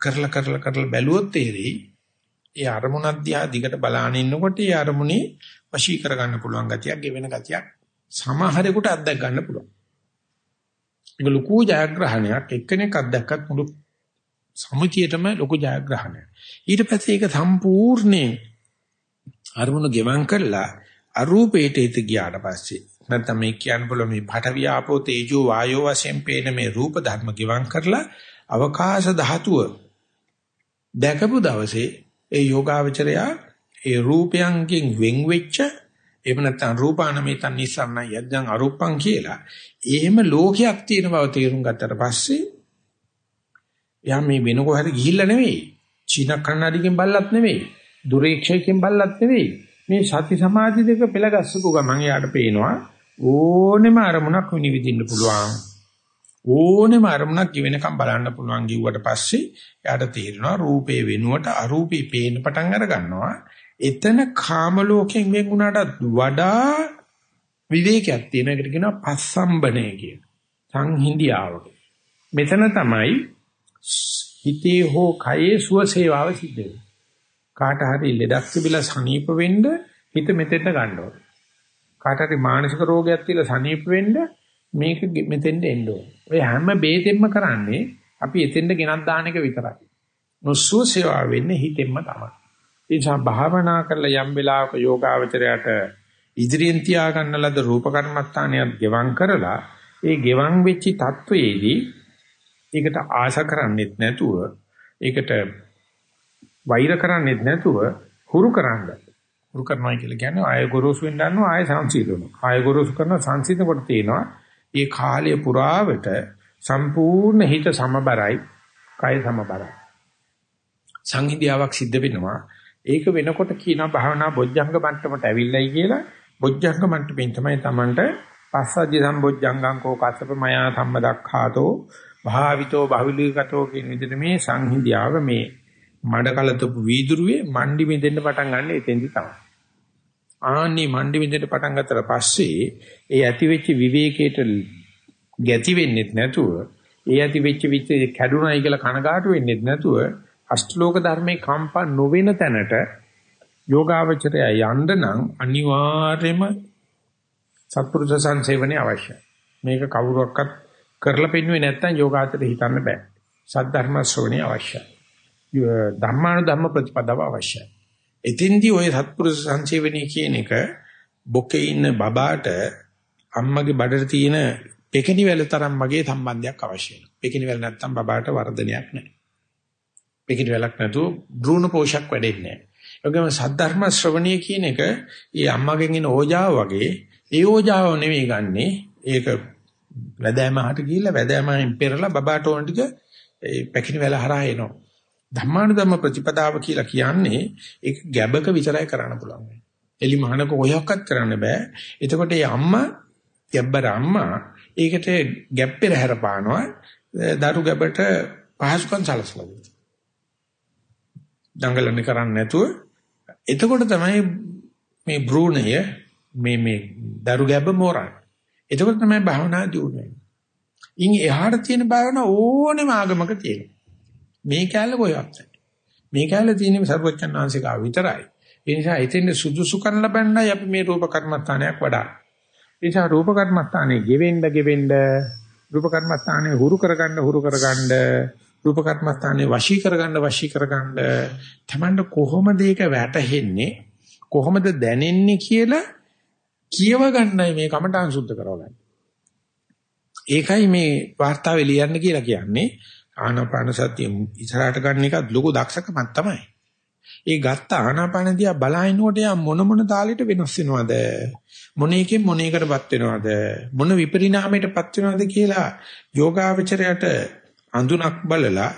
කරලා කරලා කරලා බැලුවොත් තේරෙයි ඒ අරමුණක් දිහා දිගට බලාගෙන ඉන්නකොට ඒ අරමුණේ වශී කරගන්න පුළුවන් ගතියක්, ගෙවෙන ගතියක් සමහරෙකුට අත්දැක ගන්න පුළුවන්. ඒක ලොකු ජයග්‍රහණයක් එක්කෙනෙක් අත්දැක්කත් මුළු සමුතියටම ලොකු ජයග්‍රහණයක්. ඊට පස්සේ ඒක සම්පූර්ණයෙන් අරමුණු ගෙවම් කරලා අරූපේට හිත ගියාට පස්සේ නැත්නම් මේ කියන්න පුළුවන් මේ පඨවි ආපෝ තේජෝ වායෝ වශයෙන් පේන මේ රූප ධර්ම ගෙවම් කරලා අවකාශ ධාතුව දැකපු දවසේ ඒ යෝගාවචරයා ඒ රූපයන්ගෙන් වෙන් වෙච්ච එහෙම නැත්නම් රූපානමිතන් නිසන්න යද්දන් අරූපං කියලා එහෙම ලෝකයක් තියෙන බව තේරුම් ගත්තට පස්සේ එයා මේ වෙන කොහරි ගිහිල්ලා නෙවෙයි. චීන කන්නඩියකින් බල්ලත් නෙවෙයි. දුරේක්ෂයකින් බල්ලත් නෙවෙයි. මේ සති සමාධි දෙක පෙළගස්සපු ගමන් එයාට පේනවා ඕනෙම අරමුණක් විනිවිදින්න පුළුවන්. ඕනෙම අරමුණක් ජීවෙනකම් බලන්න පුළුවන් කිව්වට පස්සේ එයාට තේරෙනවා රූපේ වෙනුවට අරූපේ පේන්න පටන් අර ගන්නවා. එතන කාම ලෝකයෙන් වෙන් වුණාට වඩා විවේකයක් තියෙන එකට කියනවා පස්සම්බණය කියන සංහිඳියාවක මෙතන තමයි හිතේ හෝ කයේ සුව සේවාව සිද්ධ වෙන්නේ. කාට හරි ලෙඩක් තිබිලා සනීප වෙන්න හිත මෙතෙන්ට ගන්න ඕනේ. කාට හරි මානසික රෝගයක් තියලා සනීප වෙන්න මේක මෙතෙන්ට එන්න ඕනේ. ඔය හැම බේතෙන්ම කරන්නේ අපි එතෙන්ට ගෙනත් දාන එක විතරයි. නොසුව සේවා වෙන්නේ හිතෙන්ම තමයි. ඒ නිසා භාවනා කරලා යම් වෙලාවක යෝගාවචරයට ඉදිරියෙන් තියා ගන්න ලද රූප කර්මස්ථානයක් ගෙවම් කරලා ඒ ගෙවම් වෙච්චි තත්වයේදී ඒකට ආශා කරන්නේත් නැතුව ඒකට වෛර කරන්නේත් නැතුව හුරු කරන්න. හුරු කරනවා කියලා කියන්නේ ආය ගොරෝසු වෙන්න ගන්නවා ආය සංසිඳනවා. ආය ගොරෝසු කරන සංසිඳනකොට තියෙනවා ඒ කාලය පුරාවට සම්පූර්ණ හිත සමබරයි, කය සමබරයි. සංහිඳියාවක් සිද්ධ වෙනවා. ඒක වෙනකොට කියනවා භාවනා බොජ්ජංග මට්ටමට ඇවිල්ලයි කියලා. බොජ්ජංග මට්ටමින් තමයි Tamanට පස්සද්ධි සම්බොජ්ජංගං කෝ කස්සප මයා සම්මදක්ඛාතෝ භාවිතෝ බහුලීගතෝ කියන විදිහට මේ සංහිඳියාව මේ මඩ කලතපු වීදුරුවේ මණ්ඩි මෙදෙන්න පටන් ගන්න එතෙන්දි තමයි. ආන්නේ මණ්ඩි මෙදෙන්න පටන් ගත්තට පස්සේ ඒ ඇති වෙච්ච විවේකයට ගැති වෙන්නෙත් නැතුව ඒ ඇති වෙච්ච විච කැඩුනයි කියලා කනගාටු වෙන්නෙත් නැතුව අෂ්ටලෝක ධර්මයේ කම්පා නොවෙන තැනට යෝගාවචරය යන්න නම් අනිවාර්යයෙන්ම සත්පුරුෂ සංසේවනයේ අවශ්‍යයි. මේක කවුරුවක්වත් කරලා පෙන්වුවේ නැත්නම් යෝගාචරය හිතන්න බෑ. සද්ධර්ම ශ්‍රවණේ අවශ්‍යයි. ධර්මාන ධම්ම ප්‍රතිපදාව අවශ්‍යයි. එතින්දී ওই සත්පුරුෂ සංසේවනයේ කියන එක බොකේ ඉන්න බබාට අම්මගේ බඩට තියෙන පෙකිනි වැල තරම් වගේ සම්බන්ධයක් අවශ්‍යයි. පෙකිනි වැල නැත්තම් බබාට වර්ධනයක් නැහැ. පෙකිනි වැලක් නැතුව භ්‍රූණ පෝෂක් වැඩෙන්නේ නැහැ. ඒගොම සද්ධර්ම ශ්‍රවණිය කියන එක ඊ අම්මගෙන් එන ඕජාව වගේ ඒ ඕජාව නෙවෙයි ගන්නෙ. ඒක වැදෑමහට ගිහිල්ලා වැදෑමෙන් පෙරලා බබාට ඕන ටික ඒ පෙකිනි වැල හරහා එනවා. ධම්මානුධම්ම ප්‍රතිපදාව කියලා කියන්නේ ඒක ගැබක විතරයි කරන්න පුළුවන්. එලි මහනක කොහොක්වත් කරන්න බෑ. එතකොට මේ අම්මා ගැබ්බර අම්මා ඒකට ගැප් පෙරහැර පානවා දරු ගැබට පහසුකම් සලසලා දෙනවා. දඟලන්නේ කරන්නේ නැතුව එතකොට තමයි මේ භ්‍රූණය මේ මේ දරු ගැබ මෝරන්නේ. එතකොට තමයි භාවනා දියුනේ. ඉන් එහාට තියෙන භාවනා ඕනෙම ආගමක තියෙනවා. මේ කැලේ කොහෙවත් මේ කැලේ තියෙන්නේ සර්වඥාන් වහන්සේගාව විතරයි. ඒ නිසා එතෙන් සුදුසු කරන ලබන්නයි අපි මේ රූප කර්මස්ථානයක් වඩා. ඒ නිසා රූප කර්මස්ථානේ ගෙවෙන්න ගෙවෙන්න රූප කර්මස්ථානේ හුරු කරගන්න හුරු කරගන්න රූප කර්මස්ථානේ වශී කරගන්න වශී කරගන්න තමන්ට කොහොමද ඒක වැටහෙන්නේ කොහොමද දැනෙන්නේ කියලා කියව ගන්නයි මේ කමඨාන් සුද්ධ කරවගන්නේ. ඒකයි මේ වාර්තාවේ ලියන්න කියලා කියන්නේ ආනාපාන සතිය ඉස්සරහට ගන්න එකත් ලොකු දක්ෂකමක් තමයි. ඒ ගත්ත ආනාපාන දිහා බලහිනකොට යා මොන මොන තාලෙට වෙනස් වෙනවද? මොන එකෙන් මොන එකටපත් වෙනවද? මොන විපරිණාමයටපත් වෙනවද කියලා යෝගාවචරයට අඳුනක් බලලා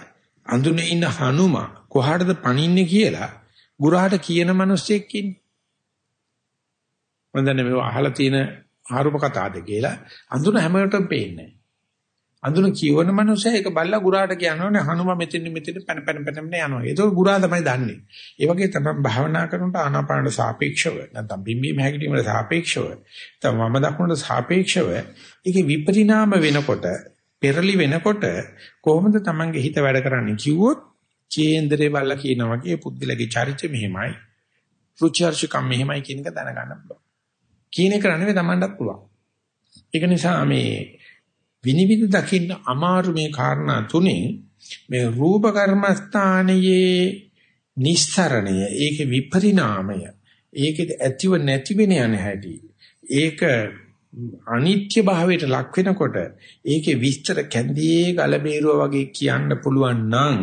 අඳුනේ ඉන්න හනුම කොහාටද පණින්නේ කියලා ගුරාට කියන මිනිස්සෙක් ඉන්නේ. මම දන්නේ මේව අහලා තියෙන ආරූප කතාවද කියලා අඳුන හැමෝටම පේන්නේ. අඳුන කියවන මනුස්සයා ඒක බල්ලා ගුරාට කියනවනේ හනුම මෙතෙන් මෙතෙන් පැන පැන පැන යනවා. ඒක ගුරා තමයි දන්නේ. ඒ වගේ තමයි භාවනා කරනකොට ආනාපානට සාපේක්ෂව නැත්නම් බිම්බීම හැකිරීමට සාපේක්ෂව නැත්නම් වම දකුණට සාපේක්ෂව ඒකේ විපරිණාම වෙනකොට පෙරලි වෙනකොට කොහොමද Tamange හිත වැඩ කරන්නේ කිව්වොත් කේන්දරේ බල්ලා කියනවා වගේ පුද්ගලගේ චරිතය මෙහෙමයි. රුචර්ෂකම් මෙහෙමයි කියන එක දැනගන්න පුළුවන්. කියන එක නෙවෙයි Tamanටත් පුළුවන්. ඒක නිසා මේ විනිවිද දකින්න අමාරු මේ කාරණා තුනේ මේ රූප කර්මස්ථානයේ නිස්සරණය ඒකේ විපරිණාමය ඒකේ ඇතිව නැති වෙන යන හැටි ඒක අනිත්‍ය භාවයට ලක් වෙනකොට ඒකේ විස්තර කැඳේ ගලබේරුව වගේ කියන්න පුළුවන් නම්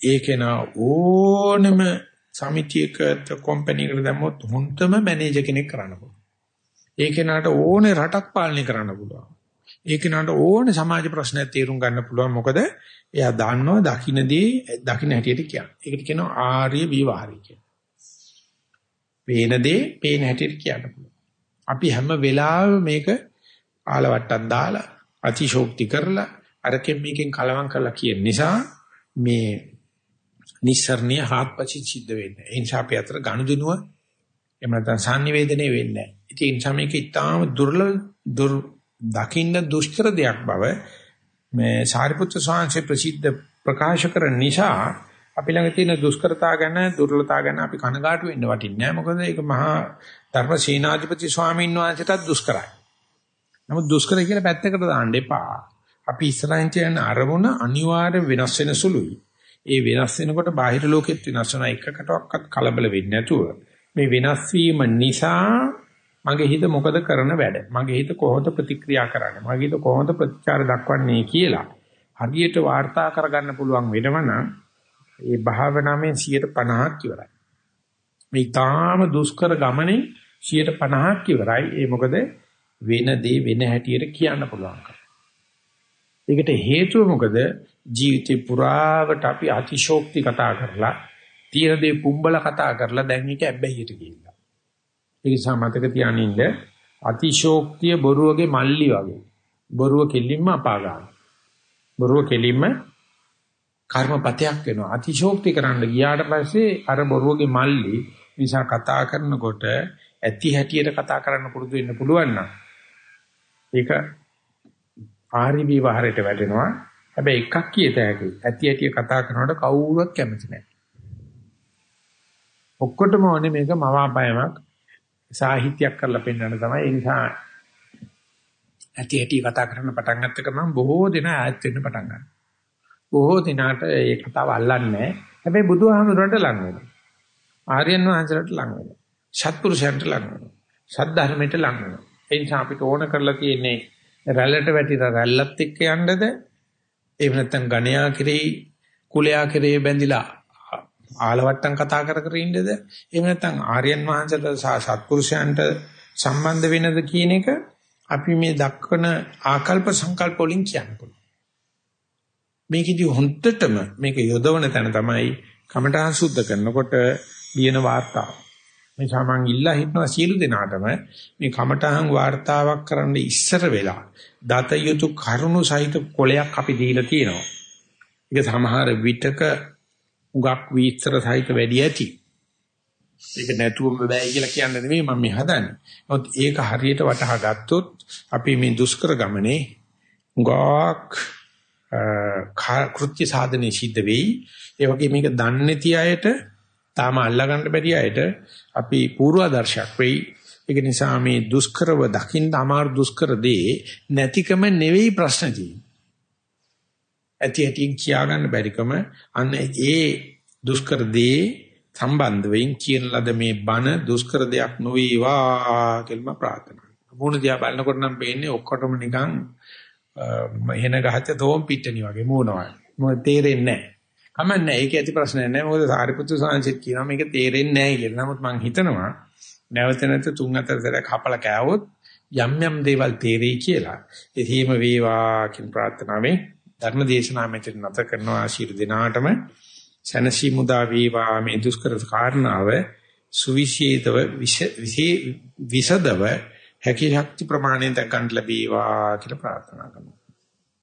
ඒකේන ඕනම සමිතියකට කම්පැනියකට දැම්මොත් හොන්තම මැනේජර් කෙනෙක් කරන්න පුළුවන්. ඒකේනට ඕනේ රටක් පාලනය කරන්න පුළුවන්. ඒකේනට ඕනේ සමාජ ප්‍රශ්නයක් තීරුම් ගන්න පුළුවන්. මොකද එයා දන්නවා දකින්නදී දකින්න හැටියට කියන්නේ. ඒකට කියනවා ආර්ය විවහාරය කියලා. පේන දේ පේන හැටියට කියන්න පුළුවන්. අපි හැම වෙලාවෙම මේක ආලවට්ටක් දාලා අතිශෝක්ති කරලා අරකින් මේකෙන් කලවම් කරලා කියන නිසා මේ නිස්සරණීය හාත්පසි සිද්ධ වෙන්නේ. ඒ නිසා අපි අතර ගනුදෙනුව එහෙම නැත්නම් sannivedanaye වෙන්නේ නැහැ. ඒ නිසා මේක ඉතාම දුර්ලභ දුර් දකින්න දුෂ්කර දෙයක් බව මේ සාරිපුත්‍ර ස්වාමීන් ප්‍රසිද්ධ ප්‍රකාශ කරන නිසා අපි ළඟ තියෙන දුෂ්කරතා ගැන දුර්ලභතා ගැන අපි කනගාටු වෙන්න වටින්නේ නැහැ. මොකද ඒක මහා ධර්ම සේනාධිපති ස්වාමීන් වහන්සේටත් දුෂ්කරයි. නමුත් දුෂ්කර කියලා පැත්තකට දාන්න එපා. අපි ඉස්සරහින් තියෙන අරමුණ අනිවාර්යෙන් වෙනස් වෙන සුළුයි. ඒ වෙනස් වෙනකොට බාහිර ලෝකෙත් වෙනස් වෙන එකකටවත් කලබල වෙන්නේ නැතුව මේ වෙනස් වීම නිසා මගේ හිත මොකද කරන වැඩ? මගේ හිත කොහොමද ප්‍රතික්‍රියා කරන්නේ? මගේ හිත කොහොමද ප්‍රතිචාර දක්වන්නේ කියලා හරියට වාර්තා කරගන්න පුළුවන් වෙනවනම් ඒ භාවනාවෙන් 150ක් ඉවරයි. මේ තාම දුෂ්කර ගමනේ 150ක් ඉවරයි. ඒ මොකද වෙන දේ වෙන හැටියට කියන්න පුළුවන් ඒකට හේතුව මොකද? ජීවිතේ පුරාවට අපි අතිශෝක්ති කතා කරලා තියෙන දේ පුම්බල කතා කරලා දැන් ඒක ඇබ්බැහියට ගිහිල්ලා. ඒ නිසා මතක තියානින්න අතිශෝක්තිය බොරුවගේ මල්ලි වගේ. බොරුව කෙලින්ම අපා ගන්න. බොරුව කෙලින්ම කර්මපතයක් වෙනවා. අතිශෝක්ති කරන්න ගියාට පස්සේ අර බොරුවගේ මල්ලි නිසා කතා කරනකොට ඇති හැටියට කතා කරන්න පුරුදු වෙන්න පුළුවන් නම් ඒක ආරි විවහරයට වැටෙනවා. හැබැයි එකක් කියත හැකි. ඇති ඇටි කතා කරනකොට කවුරුවත් කැමති නැහැ. ඔක්කොටම ඕනේ මේක මවාපෑමක් සාහිත්‍යයක් කරලා පෙන්වන්න තමයි. ඒ නිසා ඇති ඇටි කතා කරන්න පටන් ගත්ත ගමන් බොහෝ දෙනා ඈත් වෙන්න පටන් ගන්නවා. බොහෝ දිනාට ඒ කතාව අල්ලන්නේ නැහැ. හැබැයි බුදුහාමුදුරන්ට ලං වෙනවා. ආර්යයන් වහන්සේලාට ලං වෙනවා. සත්පුරුෂයන්ට ලං වෙනවා. සද්ධර්මයට ලං වෙනවා. ඒ නිසා අපිට ඕන කරලා තියෙන්නේ රැල්ලට වැටිලා රැල්ලත් එක්ක යන්නද එහෙම නැත්නම් ගණයා කෙරෙහි කුලයා කෙරෙහි බැඳිලා ආලවට්ටම් කතා කර කර ඉන්නද? එහෙම නැත්නම් ආර්යයන් වහන්සේට සත්පුරුෂයන්ට සම්බන්ධ වෙනද කියන එක අපි මේ දක්වන ආකල්ප සංකල්ප වලින් කියනකොට. මේකදී හොන්දටම මේක යොදවන තැන තමයි කමඨාන් සුද්ධ කරනකොට ලියන වාර්තාව. මේ සමන් ඉල්ලා හිටනවා සියලු දෙනාටම මේ කමඨහන් වார்த்தාවක් කරන්න ඉස්සර වෙලා දත යුතු කරුණු සහිත කොලයක් අපි දීලා තියෙනවා. ඒක සමහර විටක උගක් විස්තර සහිත වැඩි ඇති. ඒක නැතුවම බෑ කියලා කියන්න නෙමෙයි මම මේ හදන්නේ. නමුත් ඒක හරියට වටහා ගත්තොත් අපි මේ දුෂ්කර ගමනේ උගක් කෘත්‍ය සාධනේ සිද්ධ වෙයි. ඒ වගේ මේක දන්නේ නැති අයට තාම අල්ලගන්න බැරි අයට අපි පූර්වාදර්ශයක් වෙයි. ඒක නිසා මේ දුෂ්කරව දකින්න අමාරු දුෂ්කර දේ නැතිකම නෙවෙයි ප්‍රශ්න තියෙන්නේ. ඇති ඇතින් කියා ගන්න බැරිකම අන්න ඒ දුෂ්කර දේ සම්බන්ධ වෙයින් කියන ලද මේ බන දුෂ්කර දෙයක් නොවේවා කියලා ප්‍රාර්ථනා කරනවා. මොන දිහා බලනකොට නම් පේන්නේ ඔක්කොටම නිකන් එහෙන ගහච්ච තෝම් පිටණි වගේ මූණවල්. මොකද තේරෙන්නේ නැහැ. කමන්නේ ඒක ඇති ප්‍රශ්නයක් නෑ මොකද සාරිපුත්‍ර සාංශිත් කියනවා මේක තේරෙන්නේ නෑ කියලා. නමුත් මම හිතනවා නැවත නැවත තුන් හතර සැරයක් හපලා කෑවොත් යම් යම් දේවල් තේරෙයි කියලා. ඒ හිම වේවා කියන ප්‍රාර්ථනාවෙන් ධර්ම දේශනාව මෙතන නැත කරනවා ආශිර්වාද දිනාටම සනසි මුදා වේවා මේ දුෂ්කර කාරණාව සුවිශේෂව විසදව හැකි ශක්ති ප්‍රමාණයෙන් දක්වන්න ලැබේවා කියලා ප්‍රාර්ථනා කරනවා.